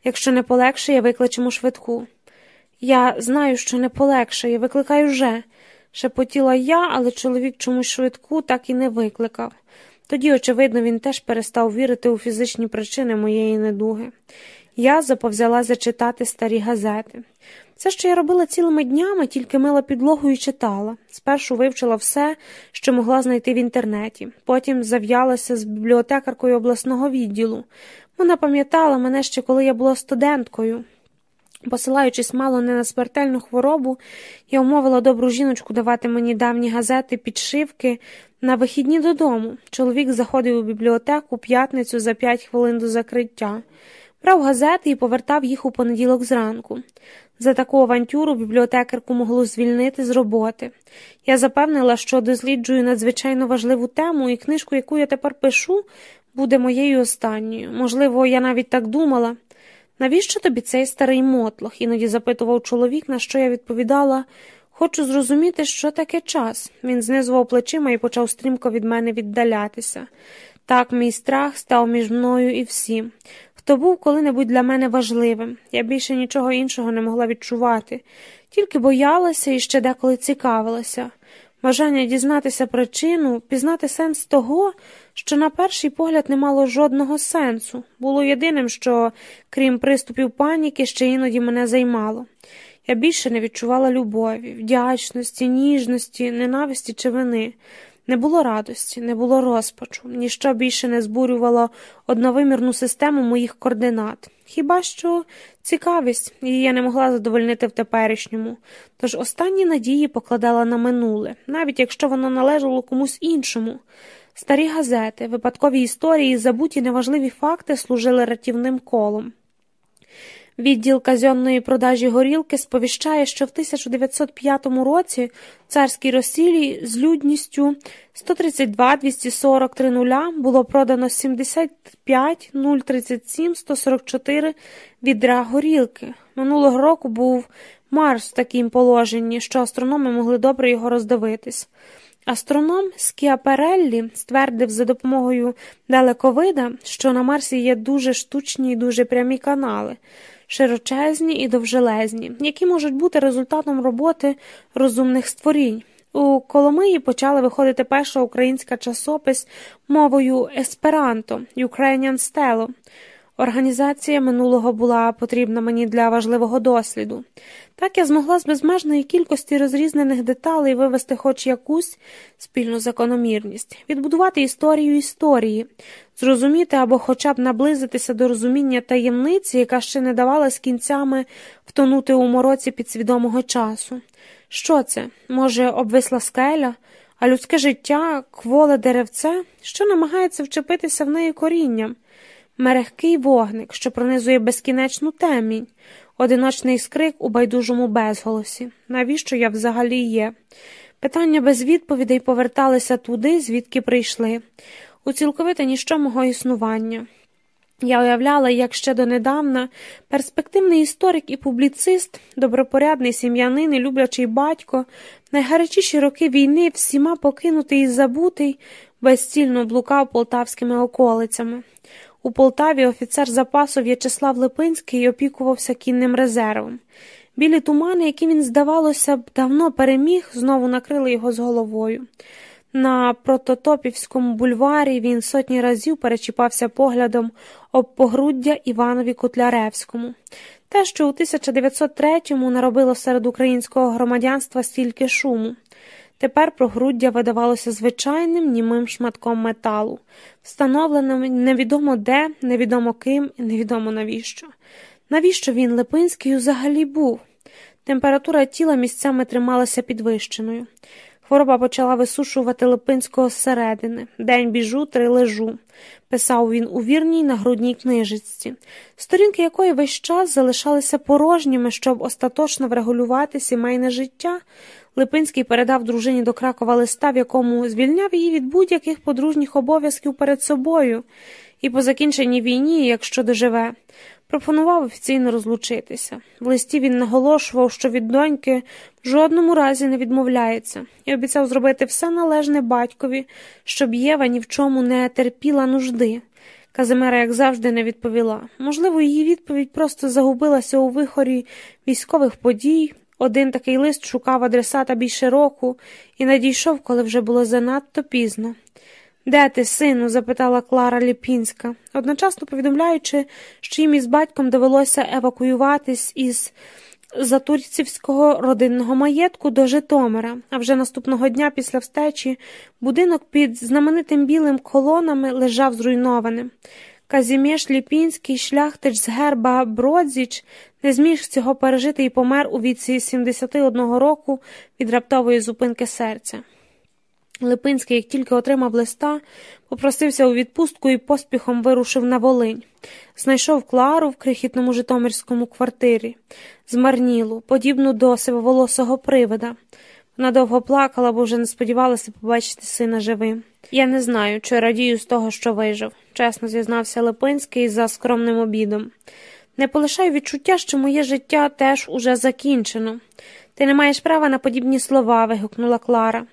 Speaker 1: Якщо не полегше, я викличемо швидку. Я знаю, що не полегше, я викликаю вже. Шепотіла я, але чоловік чомусь швидку так і не викликав. Тоді, очевидно, він теж перестав вірити у фізичні причини моєї недуги. Я заповзялася читати старі газети. Все, що я робила цілими днями, тільки мила підлогу і читала. Спершу вивчила все, що могла знайти в інтернеті, потім зав'ялася з бібліотекаркою обласного відділу. Вона пам'ятала мене ще коли я була студенткою. Посилаючись мало не на смертельну хворобу, я умовила добру жіночку давати мені давні газети, підшивки на вихідні додому. Чоловік заходив у бібліотеку п'ятницю за п'ять хвилин до закриття, брав газети і повертав їх у понеділок зранку. За таку авантюру бібліотекарку могло звільнити з роботи. Я запевнила, що досліджую надзвичайно важливу тему, і книжку, яку я тепер пишу, буде моєю останньою. Можливо, я навіть так думала. Навіщо тобі цей старий мотлох? іноді запитував чоловік, на що я відповідала хочу зрозуміти, що таке час. Він знизував плечима і почав стрімко від мене віддалятися. Так, мій страх став між мною і всім. Хто був коли-небудь для мене важливим. Я більше нічого іншого не могла відчувати, тільки боялася і ще деколи цікавилася. Бажання дізнатися причину, пізнати сенс того, що на перший погляд не мало жодного сенсу, було єдиним, що, крім приступів паніки, ще іноді мене займало. Я більше не відчувала любові, вдячності, ніжності, ненависті чи вини. Не було радості, не було розпачу, ніщо більше не збурювало одновимірну систему моїх координат. Хіба що цікавість, її я не могла задовольнити в теперішньому, тож останні надії покладала на минуле, навіть якщо воно належало комусь іншому. Старі газети, випадкові історії, забуті неважливі факти служили рятівним колом. Відділ казенної продажі горілки сповіщає, що в 1905 році царській Росії з людністю 132 243 нуля було продано 75 037 144 відра горілки. Минулого року був Марс в такому положенні, що астрономи могли добре його роздивитись. Астроном Скіапереллі ствердив за допомогою далековида, що на Марсі є дуже штучні і дуже прямі канали широчезні і довжелезні, які можуть бути результатом роботи розумних створінь. У Коломиї почала виходити перша українська часопис мовою есперанто Ukrainian Stelo. Організація минулого була потрібна мені для важливого досліду. Так я змогла з безмежної кількості розрізнених деталей вивести хоч якусь спільну закономірність, відбудувати історію історії, зрозуміти або хоча б наблизитися до розуміння таємниці, яка ще не давала з кінцями втонути у мороці підсвідомого часу. Що це? Може, обвисла скеля, а людське життя, кволе деревце, що намагається вчепитися в неї корінням, мерехкий вогник, що пронизує безкінечну темінь, одиночний скрик у байдужому безголосі. Навіщо я взагалі є? Питання без відповідей поверталися туди, звідки прийшли у цілковите ніщо мого існування. Я уявляла, як ще донедавна перспективний історик і публіцист, добропорядний сім'янин і люблячий батько, найгарячіші роки війни всіма покинутий і забутий, безцільно блукав полтавськими околицями. У Полтаві офіцер запасу В'ячеслав Липинський опікувався кінним резервом. Білі тумани, які він, здавалося б, давно переміг, знову накрили його з головою. На прототопівському бульварі він сотні разів перечіпався поглядом об погруддя Іванові Котляревському. Те, що у 1903-му наробило серед українського громадянства стільки шуму. Тепер прогруддя видавалося звичайним німим шматком металу, встановленим невідомо де, невідомо ким і невідомо навіщо. Навіщо він Липинський взагалі був? Температура тіла місцями трималася підвищеною. Хвороба почала висушувати Липинського зсередини. День біжу, три лежу, писав він у вірній нагрудній книжечці, сторінки якої весь час залишалися порожніми, щоб остаточно врегулювати сімейне життя. Липинський передав дружині до Кракова листа, в якому звільняв її від будь-яких подружніх обов'язків перед собою і по закінченні війні, якщо доживе, пропонував офіційно розлучитися. В листі він наголошував, що від доньки в жодному разі не відмовляється, і обіцяв зробити все належне батькові, щоб Єва ні в чому не терпіла нужди. Казимира, як завжди, не відповіла. Можливо, її відповідь просто загубилася у вихорі військових подій. Один такий лист шукав адресата більше року і надійшов, коли вже було занадто пізно. Де ти, сину? запитала Клара Ліпінська, одночасно повідомляючи, що їм із батьком довелося евакуюватись із Затурцівського родинного маєтку до Житомира, а вже наступного дня після встечі будинок під знаменитим білим колонами лежав зруйнованим. Казімєш Ліпінський, шляхтич з герба Бродзіч, не зміг цього пережити і помер у віці 71 року від раптової зупинки серця. Липинський, як тільки отримав листа, попросився у відпустку і поспіхом вирушив на Волинь. Знайшов Клару в крихітному Житомирському квартирі, змарнілу, подібну до сивоволосого привида. Вона довго плакала, бо вже не сподівалася побачити сина живим. Я не знаю, чи радію з того, що вижив, чесно зізнався Липинський за скромним обідом. Не полишаю відчуття, що моє життя теж уже закінчено. Ти не маєш права на подібні слова, вигукнула Клара.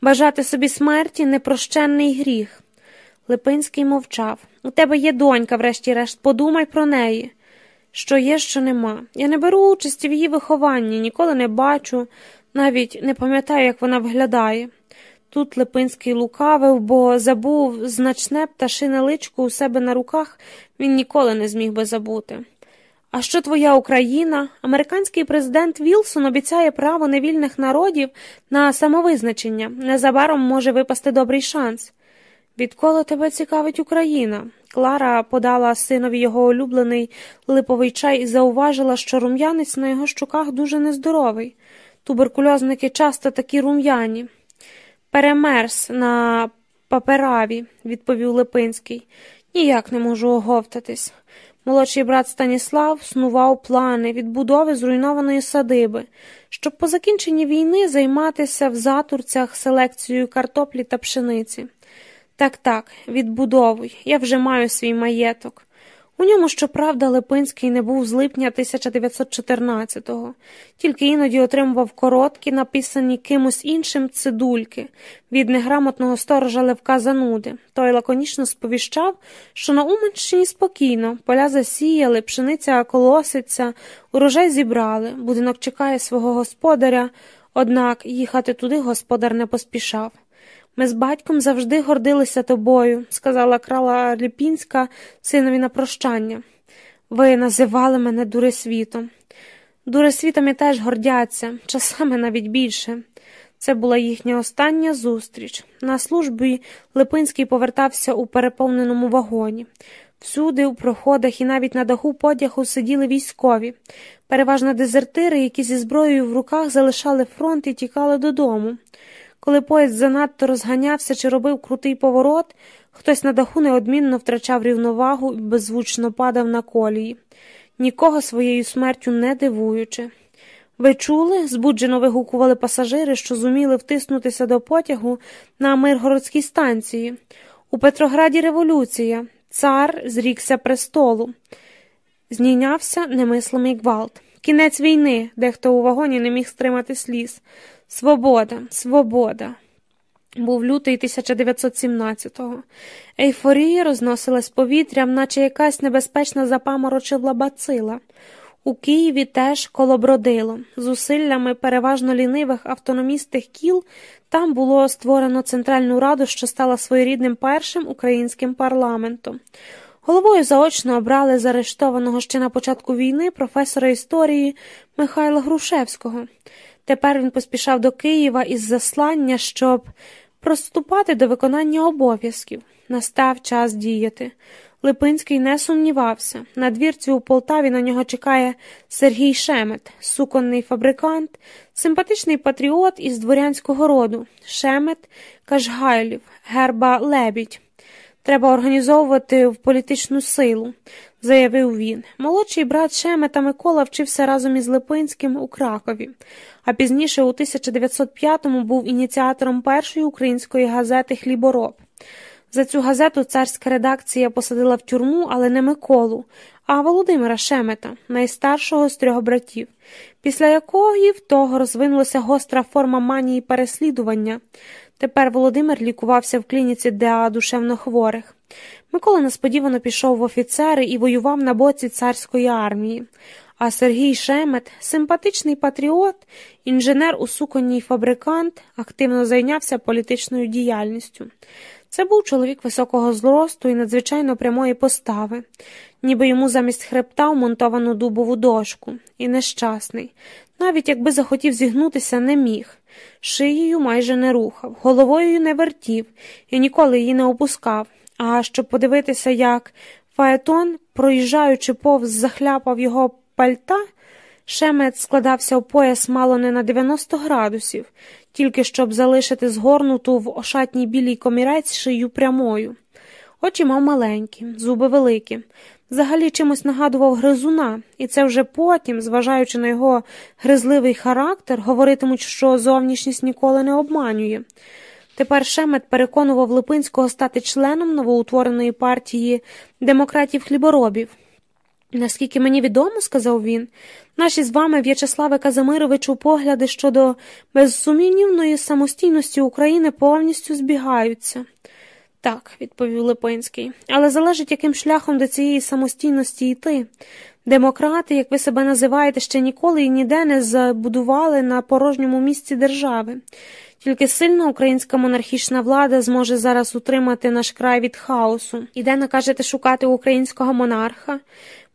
Speaker 1: Бажати собі смерті непрощенний гріх. Липинський мовчав. У тебе є донька, врешті-решт, подумай про неї. Що є, що нема. Я не беру участі в її вихованні, ніколи не бачу, навіть не пам'ятаю, як вона виглядає. Тут Липинський лукавив, бо забув значне пташине личко у себе на руках, він ніколи не зміг би забути. А що твоя Україна? Американський президент Вілсон обіцяє право невільних народів на самовизначення. Незабаром може випасти добрий шанс. Відколи тебе цікавить Україна? Клара подала синові його улюблений липовий чай і зауважила, що рум'янець на його щуках дуже нездоровий. Туберкульозники часто такі рум'яні. Перемерз на папераві, відповів Липинський. Ніяк не можу оговтатись. Молодший брат Станіслав снував плани відбудови зруйнованої садиби, щоб по закінченні війни займатися в затурцях селекцією картоплі та пшениці. Так, так, відбудовуй, я вже маю свій маєток. У ньому, щоправда, Липинський не був з липня 1914-го, тільки іноді отримував короткі, написані кимось іншим цидульки від неграмотного сторожа Левка Зануди. Той лаконічно сповіщав, що на Уманщині спокійно, поля засіяли, пшениця колоситься, урожай зібрали, будинок чекає свого господаря, однак їхати туди господар не поспішав. Ми з батьком завжди гордилися тобою, сказала крала Ліпінська синові на прощання. Ви називали мене дуресвітом. Дуресвітами теж гордяться, часами навіть більше. Це була їхня остання зустріч. На службі Липинський повертався у переповненому вагоні. Всюди, у проходах і навіть на даху потягу сиділи військові, переважно дезертири, які зі зброєю в руках залишали фронт і тікали додому. Коли поїзд занадто розганявся чи робив крутий поворот, хтось на даху неодмінно втрачав рівновагу і беззвучно падав на колії, нікого своєю смертю не дивуючи. Ви чули? збуджено вигукували пасажири, що зуміли втиснутися до потягу на Миргородській станції. У Петрограді революція, цар зрікся престолу. Знійнявся немислимий гвалт. Кінець війни, дехто у вагоні не міг стримати сліз. Свобода, свобода. Був лютий 1917-го. Ейфорія розносилась повітрям, наче якась небезпечна запаморочила бацила. У Києві теж колобродило. Зусиллями переважно лінивих автономістих кіл там було створено Центральну Раду, що стала своєрідним першим українським парламентом. Головою заочно обрали заарештованого ще на початку війни професора історії Михайла Грушевського. Тепер він поспішав до Києва із заслання, щоб проступати до виконання обов'язків. Настав час діяти. Липинський не сумнівався. На двірці у Полтаві на нього чекає Сергій Шемет, суконний фабрикант, симпатичний патріот із дворянського роду, Шемет Кашгайлів, герба Лебідь. Треба організовувати в політичну силу, заявив він. Молодший брат Шемета Микола вчився разом із Липинським у Кракові, а пізніше у 1905-му був ініціатором першої української газети Хлібороб. За цю газету царська редакція посадила в тюрму, але не Миколу, а Володимира Шемета, найстаршого з трьох братів, після якої в того розвинулася гостра форма манії переслідування. Тепер Володимир лікувався в клініці для душевнохворих. Микола несподівано пішов в офіцери і воював на боці царської армії. А Сергій Шемет, симпатичний патріот, інженер у суконній фабрикант, активно зайнявся політичною діяльністю. Це був чоловік високого зросту і надзвичайно прямої постави, ніби йому замість хребта вмонтовану дубову дошку, і нещасний. Навіть якби захотів зігнутися, не міг. Шиєю майже не рухав, головою не вертів і ніколи її не опускав. А щоб подивитися, як Фаетон, проїжджаючи повз, захляпав його пальта, шемет складався у пояс мало не на 90 градусів, тільки щоб залишити згорнуту в ошатній білій комірець шию прямою. Очі мав маленькі, зуби великі. Взагалі чимось нагадував гризуна, і це вже потім, зважаючи на його гризливий характер, говоритимуть, що зовнішність ніколи не обманює. Тепер Шемет переконував Липинського стати членом новоутвореної партії демократів хліборобів. Наскільки мені відомо, сказав він, наші з вами, В'ячеславе Казимировичу, погляди щодо безсумнівної самостійності України повністю збігаються. Так, відповів Липинський, але залежить, яким шляхом до цієї самостійності йти. Демократи, як ви себе називаєте, ще ніколи і ніде не забудували на порожньому місці держави. Тільки сильна українська монархічна влада зможе зараз утримати наш край від хаосу. І де накажете шукати українського монарха?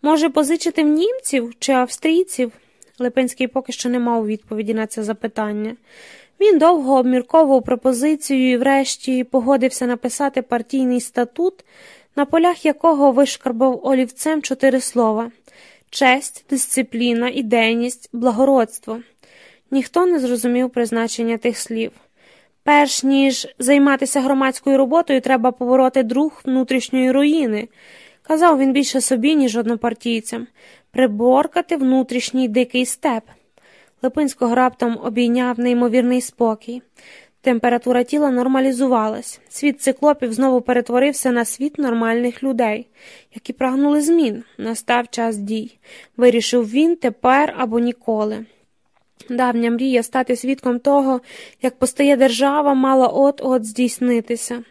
Speaker 1: Може, позичити в німців чи австрійців? Липинський поки що не мав відповіді на це запитання. Він довго обмірковував пропозицію і, врешті, погодився написати партійний статут, на полях якого вишкарбав олівцем чотири слова честь, дисципліна, ідейність, благородство. Ніхто не зрозумів призначення тих слів. Перш ніж займатися громадською роботою, треба повороти друг внутрішньої руїни. Казав він більше собі, ніж однопартійцям, приборкати внутрішній дикий степ. Липинського раптом обійняв неймовірний спокій. Температура тіла нормалізувалась, світ циклопів знову перетворився на світ нормальних людей, які прагнули змін. Настав час дій. Вирішив він тепер або ніколи. Давня мрія стати свідком того, як постає держава, мала от-от здійснитися.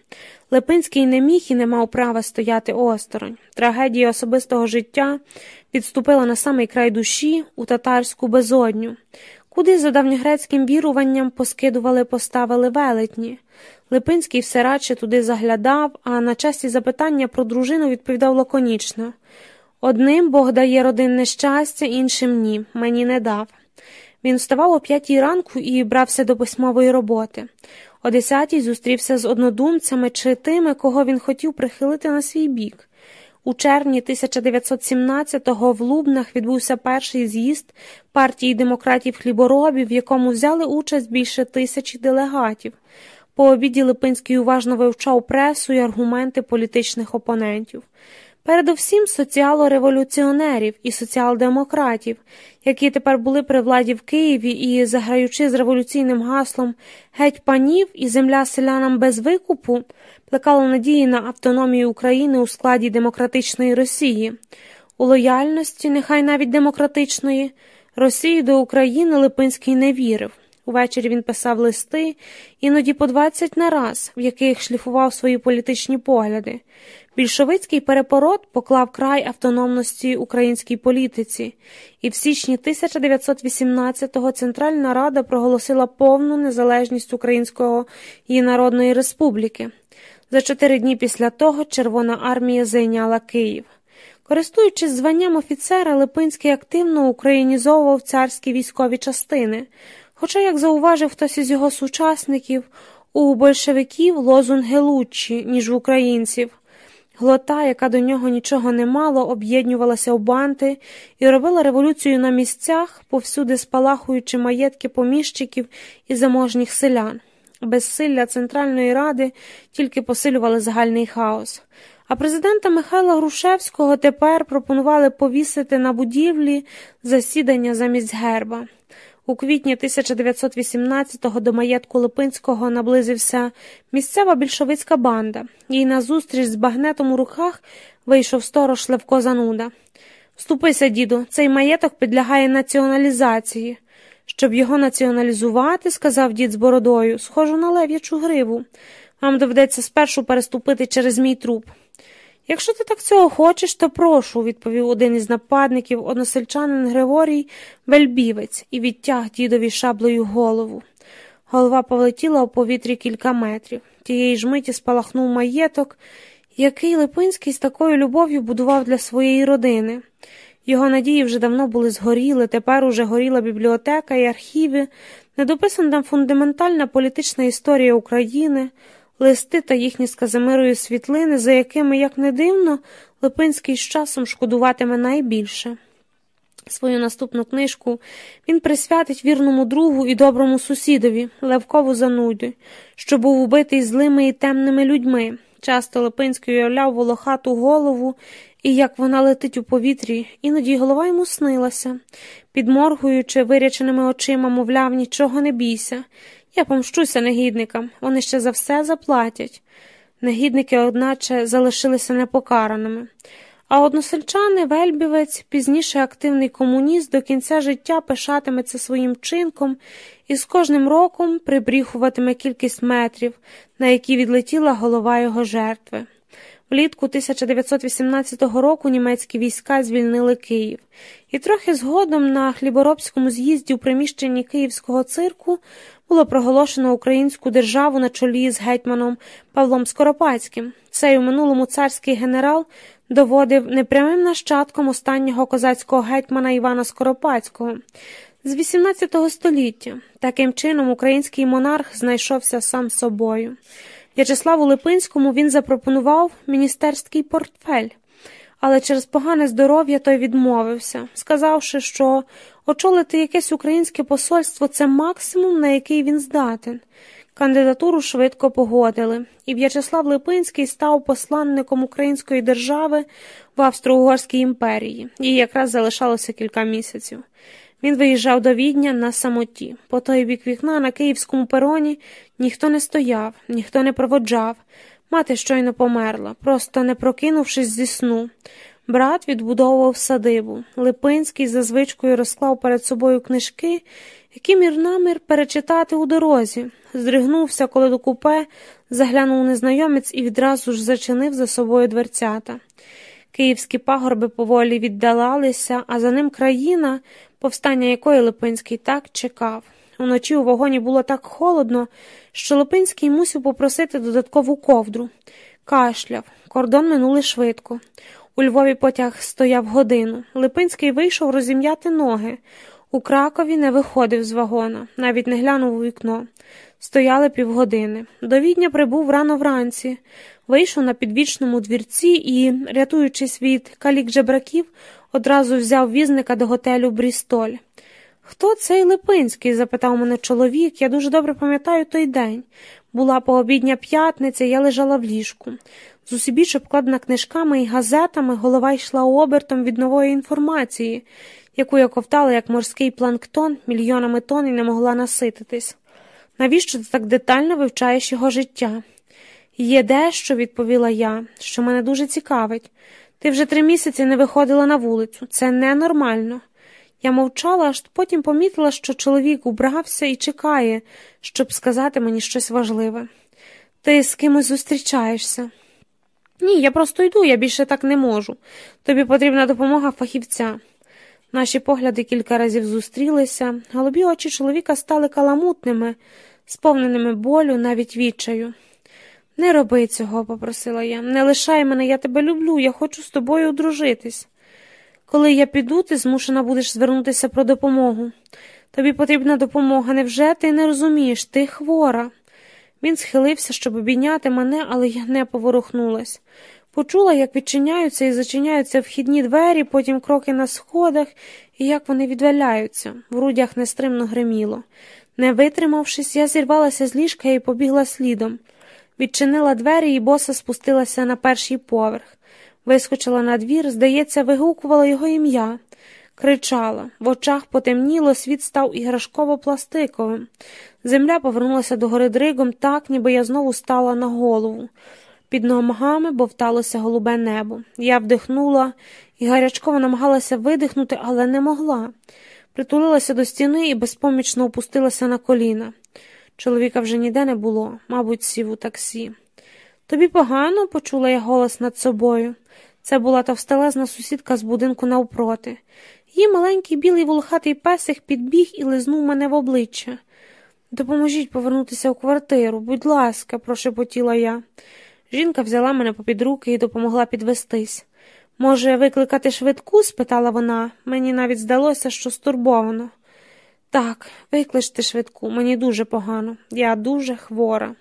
Speaker 1: Липинський не міг і не мав права стояти осторонь. Трагедія особистого життя підступила на самий край душі у татарську безодню, куди за давньогрецьким віруванням поскидували, поставили велетні. Липинський все радше туди заглядав, а на часті запитання про дружину відповідав лаконічно одним Бог дає родинне щастя, іншим ні, мені не дав. Він вставав о п'ятій ранку і брався до письмової роботи. О десятій зустрівся з однодумцями чи тими, кого він хотів прихилити на свій бік. У червні 1917-го в Лубнах відбувся перший з'їзд партії демократів хліборобів, в якому взяли участь більше тисячі делегатів. По обіді Липинський уважно вивчав пресу і аргументи політичних опонентів передовсім соціало-революціонерів і соціал-демократів, які тепер були при владі в Києві і, заграючи з революційним гаслом геть панів і земля селянам без викупу, плекали надії на автономію України у складі демократичної Росії, у лояльності, нехай навіть демократичної, Росії до України Липинський не вірив. Увечері він писав листи, іноді по двадцять на раз, в яких шліфував свої політичні погляди. Більшовицький перепорот поклав край автономності українській політиці, і в січні 1918-го Центральна Рада проголосила повну незалежність Української Народної Республіки. За чотири дні після того Червона армія зайняла Київ. Користуючись званням офіцера, Липинський активно українізовував царські військові частини. Хоча, як зауважив хтось із його сучасників, у большевиків лозунги лучші, ніж у українців. Глота, яка до нього нічого не мало, об'єднувалася у банти і робила революцію на місцях, повсюди спалахуючи маєтки поміщиків і заможніх селян. Безсилля Центральної Ради тільки посилювали загальний хаос. А президента Михайла Грушевського тепер пропонували повісити на будівлі засідання замість герба. У квітні 1918-го до маєтку Липинського наблизився місцева більшовицька банда, їй назустріч з багнетом у руках вийшов сторож Левко Зануда. Ступися, діду, цей маєток підлягає націоналізації. Щоб його націоналізувати, сказав дід з бородою, схожу на лев'ячу гриву. Вам доведеться спершу переступити через мій труп. Якщо ти так цього хочеш, то прошу, відповів один із нападників, односельчанин Григорій Вельбівець, і відтяг дідові шаблею голову. Голова полетіла у повітрі кілька метрів. Тієї ж миті спалахнув маєток, який Липинський з такою любов'ю будував для своєї родини. Його надії вже давно були згоріли, тепер уже горіла бібліотека і архіви, недописана фундаментальна політична історія України листи та їхні з Казимирою світлини, за якими, як не дивно, Липинський з часом шкодуватиме найбільше. Свою наступну книжку він присвятить вірному другу і доброму сусідові, Левкову Зануді, що був убитий злими і темними людьми. Часто Липинський уявляв волохату голову і як вона летить у повітрі, іноді голова йому снилася, підморгуючи виряченими очима, мовляв, нічого не бійся. Я помщуся негідникам, вони ще за все заплатять. Негідники, одначе, залишилися непокараними. А односельчани Вельбівець, пізніше активний комуніст, до кінця життя пишатиметься своїм чинком і з кожним роком прибріхуватиме кількість метрів, на які відлетіла голова його жертви. Влітку 1918 року німецькі війська звільнили Київ, і трохи згодом на хліборобському з'їзді у приміщенні Київського цирку було проголошено українську державу на чолі з гетьманом Павлом Скоропадським. Цей у минулому царський генерал доводив непрямим нащадком останнього козацького гетьмана Івана Скоропадського. З XVIII століття таким чином український монарх знайшовся сам собою. В'ячеславу Липинському він запропонував міністерський портфель, але через погане здоров'я той відмовився, сказавши, що очолити якесь українське посольство це максимум, на який він здатен. Кандидатуру швидко погодили, і В'ячеслав Липинський став посланником Української держави в Австро-Угорській імперії, їй якраз залишалося кілька місяців. Він виїжджав до відня на самоті. По той бік вікна на київському пероні ніхто не стояв, ніхто не проводжав. Мати щойно померла, просто не прокинувшись зі сну. Брат відбудовував садибу. Липинський за звичкою розклав перед собою книжки, які мір намір перечитати у дорозі. Здригнувся, коли до купе заглянув незнайомець і відразу ж зачинив за собою дверцята. Київські пагорби поволі віддалалися, а за ним країна, повстання якої Липинський так чекав. Уночі у вагоні було так холодно, що Липинський мусив попросити додаткову ковдру. Кашляв, кордон минули швидко. У Львові потяг стояв годину. Липинський вийшов розім'яти ноги. У Кракові не виходив з вагона, навіть не глянув у вікно. Стояли півгодини. До відня прибув рано вранці, вийшов на підвічному двірці і, рятуючись від калік жебраків, одразу взяв візника до готелю Брістоль. Хто цей Липинський? запитав мене чоловік. Я дуже добре пам'ятаю той день. Була пообідня п'ятниця, я лежала в ліжку. З усібіч обкладена книжками і газетами, голова йшла обертом від нової інформації, яку я ковтала, як морський планктон, мільйонами тонн і не могла насититись. Навіщо ти так детально вивчаєш його життя? Є дещо, відповіла я, що мене дуже цікавить. Ти вже три місяці не виходила на вулицю. Це ненормально. Я мовчала, аж потім помітила, що чоловік убрався і чекає, щоб сказати мені щось важливе. Ти з кимось зустрічаєшся? Ні, я просто йду, я більше так не можу. Тобі потрібна допомога фахівця. Наші погляди кілька разів зустрілися, голубі очі чоловіка стали каламутними, сповненими болю, навіть відчаю. Не роби цього, попросила я. Не лишай мене, я тебе люблю, я хочу з тобою одружитись. Коли я піду, ти змушена будеш звернутися про допомогу. Тобі потрібна допомога. Невже ти не розумієш? Ти хвора. Він схилився, щоб обійняти мене, але я не поворухнулась. Почула, як відчиняються і зачиняються вхідні двері, потім кроки на сходах і як вони відваляються. В грудях нестримно гриміло. Не витримавшись, я зірвалася з ліжка і побігла слідом. Відчинила двері і боса спустилася на перший поверх. Вискочила на двір, здається, вигукувала його ім'я. кричала. В очах потемніло, світ став іграшково пластиковим. Земля повернулася до гори дригом так, ніби я знову стала на голову. Під ногами бовталося голубе небо. Я вдихнула і гарячково намагалася видихнути, але не могла. Притулилася до стіни і безпомічно опустилася на коліна. Чоловіка вже ніде не було, мабуть, сів у таксі. Тобі погано, почула я голос над собою. Це була товстелезна сусідка з будинку навпроти. Її маленький білий волохатий песик підбіг і лизнув мене в обличчя. Допоможіть повернутися у квартиру, будь ласка, прошепотіла я. Жінка взяла мене попід руки і допомогла підвестись. Може, викликати швидку? спитала вона. Мені навіть здалося, що стурбовано. Так, викличте швидку, мені дуже погано. Я дуже хвора.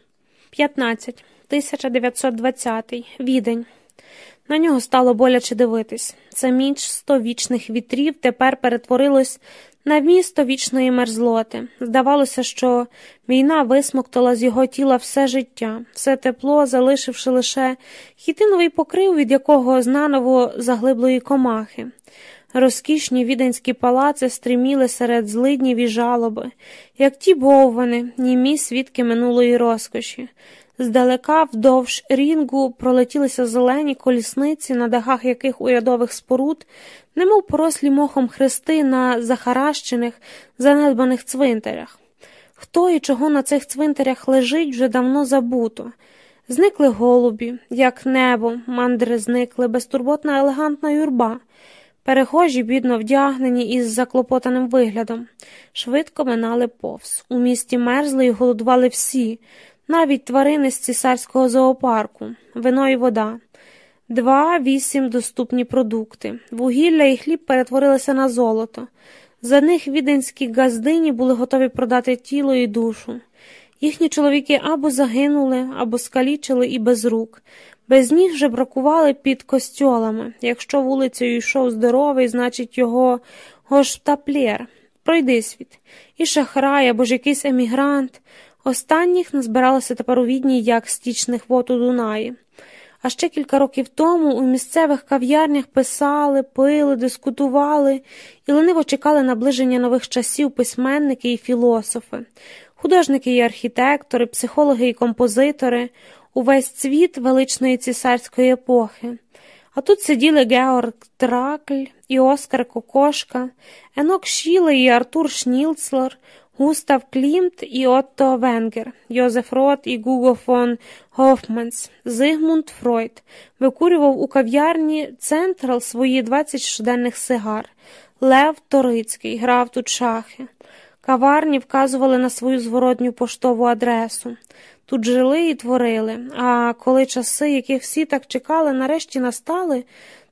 Speaker 1: 15. 1920. Відень. На нього стало боляче дивитись. Це міч стовічних вітрів тепер перетворилось на місто вічної мерзлоти. Здавалося, що війна висмоктала з його тіла все життя, все тепло, залишивши лише хітиновий покрив, від якого знаново заглиблої комахи. Розкішні віденські палаци стріміли серед злиднів і жалоби, як ті боввани, німі свідки минулої розкоші. Здалека вдовж рінгу пролетілися зелені колісниці, на дахах яких урядових споруд, немов порослі мохом хрести на захаращених, занедбаних цвинтарях. Хто і чого на цих цвинтарях лежить, вже давно забуто. Зникли голубі, як небо, мандри зникли, безтурботна елегантна юрба. Перехожі, бідно вдягнені із заклопотаним виглядом, швидко минали повз. У місті мерзли і голодували всі навіть тварини з цісарського зоопарку, вино і вода, два вісім доступні продукти. Вугілля і хліб перетворилися на золото. За них віденські газдині були готові продати тіло і душу. Їхні чоловіки або загинули, або скалічили і без рук. Без ніг же бракували під костьолами. Якщо вулицею йшов здоровий, значить його гоштаплєр. Пройди світ. І шахрай або ж якийсь емігрант. Останніх назбиралося тепер у відні як стічних вод у Дунаї. А ще кілька років тому у місцевих кав'ярнях писали, пили, дискутували і лениво чекали наближення нових часів письменники і філософи, художники і архітектори, психологи і композитори, увесь цвіт величної цісарської епохи. А тут сиділи Георг Тракль і Оскар Кокошка, Егон Шіле і Артур Шніцлер, Густав Клімт і Отто Вагнер, Йозеф Рот і Гуго фон Гофмансталь, Зигмунд Фройд викурював у кав'ярні Централ свої 20 щоденних сигар. Лев Торицький грав тут шахи. Каварні вказували на свою зворотню поштову адресу. Тут жили і творили, а коли часи, яких всі так чекали, нарешті настали,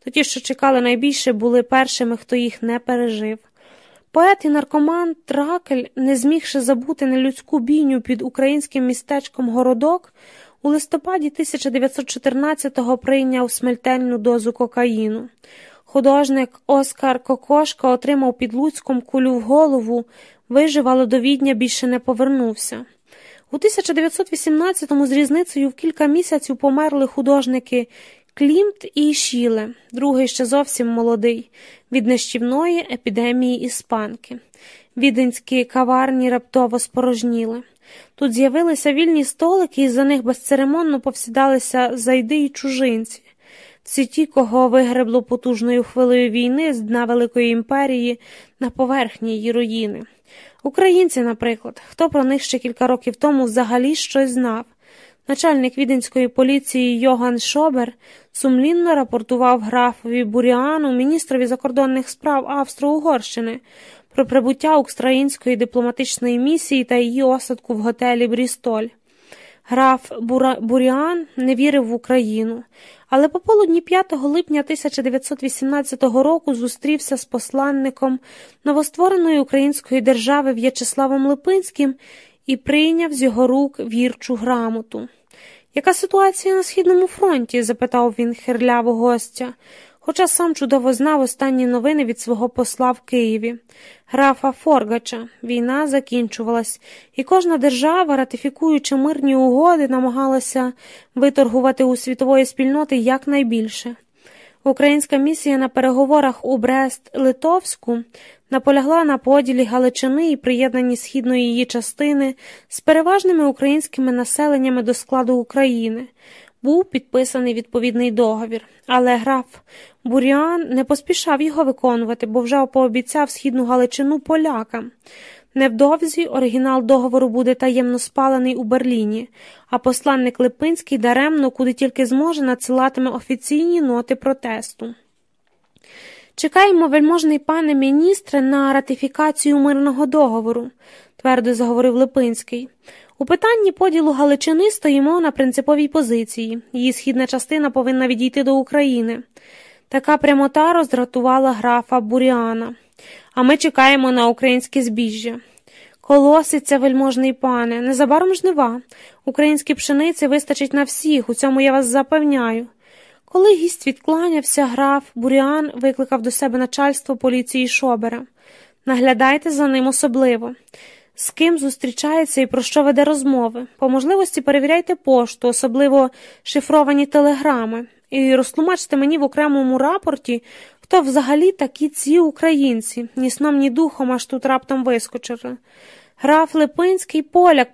Speaker 1: то ті, що чекали найбільше, були першими, хто їх не пережив. Поет і наркоман Тракель, не змігши забути нелюдську бійню під українським містечком Городок, у листопаді 1914-го прийняв смертельну дозу кокаїну. Художник Оскар Кокошка отримав під Луцьком кулю в голову, вижив, але до відня більше не повернувся. У 1918-му з різницею в кілька місяців померли художники Клімт і Шіле, другий ще зовсім молодий, від нищівної епідемії іспанки. Віденські каварні раптово спорожніли. Тут з'явилися вільні столики, і за них безцеремонно повсідалися зайди й чужинці. Всі ті, кого вигребло потужною хвилею війни з дна Великої імперії на поверхні її руїни. Українці, наприклад, хто про них ще кілька років тому взагалі щось знав. Начальник віденської поліції Йоган Шобер сумлінно рапортував графові Буріану, міністрові закордонних справ Австро-Угорщини, про прибуття української дипломатичної місії та її осадку в готелі Брістоль. Граф Бура... Буріан не вірив в Україну, але пополудні 5 липня 1918 року зустрівся з посланником новоствореної української держави В'ячеславом Липинським і прийняв з його рук вірчу грамоту. Яка ситуація на східному фронті? запитав він хирлявого гостя, хоча сам чудово знав останні новини від свого посла в Києві. Графа Форгача, війна закінчувалась, і кожна держава, ратифікуючи мирні угоди, намагалася виторгувати у світової спільноти якнайбільше. Українська місія на переговорах у Брест-Литовську наполягла на поділі Галичини і приєднанні східної її частини з переважними українськими населеннями до складу України. Був підписаний відповідний договір, але граф Буріан не поспішав його виконувати, бо вже пообіцяв східну Галичину полякам. Невдовзі оригінал договору буде таємно спалений у Берліні, а посланник Липинський даремно, куди тільки зможе, надсилатиме офіційні ноти протесту. Чекаємо, вельможний пане міністре, на ратифікацію мирного договору, твердо заговорив Липинський. У питанні поділу Галичини стоїмо на принциповій позиції. Її східна частина повинна відійти до України. Така прямота роздратувала графа Буріана. А ми чекаємо на українське збіжжя. Колоситься, вельможний пане, незабаром жнива. Українські пшениці вистачить на всіх, у цьому я вас запевняю. Коли гість відкланявся, граф Буріан викликав до себе начальство поліції Шобера. Наглядайте за ним особливо. З ким зустрічається і про що веде розмови. По можливості перевіряйте пошту, особливо шифровані телеграми, і розтлумачте мені в окремому рапорті, хто взагалі такі ці українці, ні сном, ні духом аж тут раптом вискочили. Граф Липинський поляк.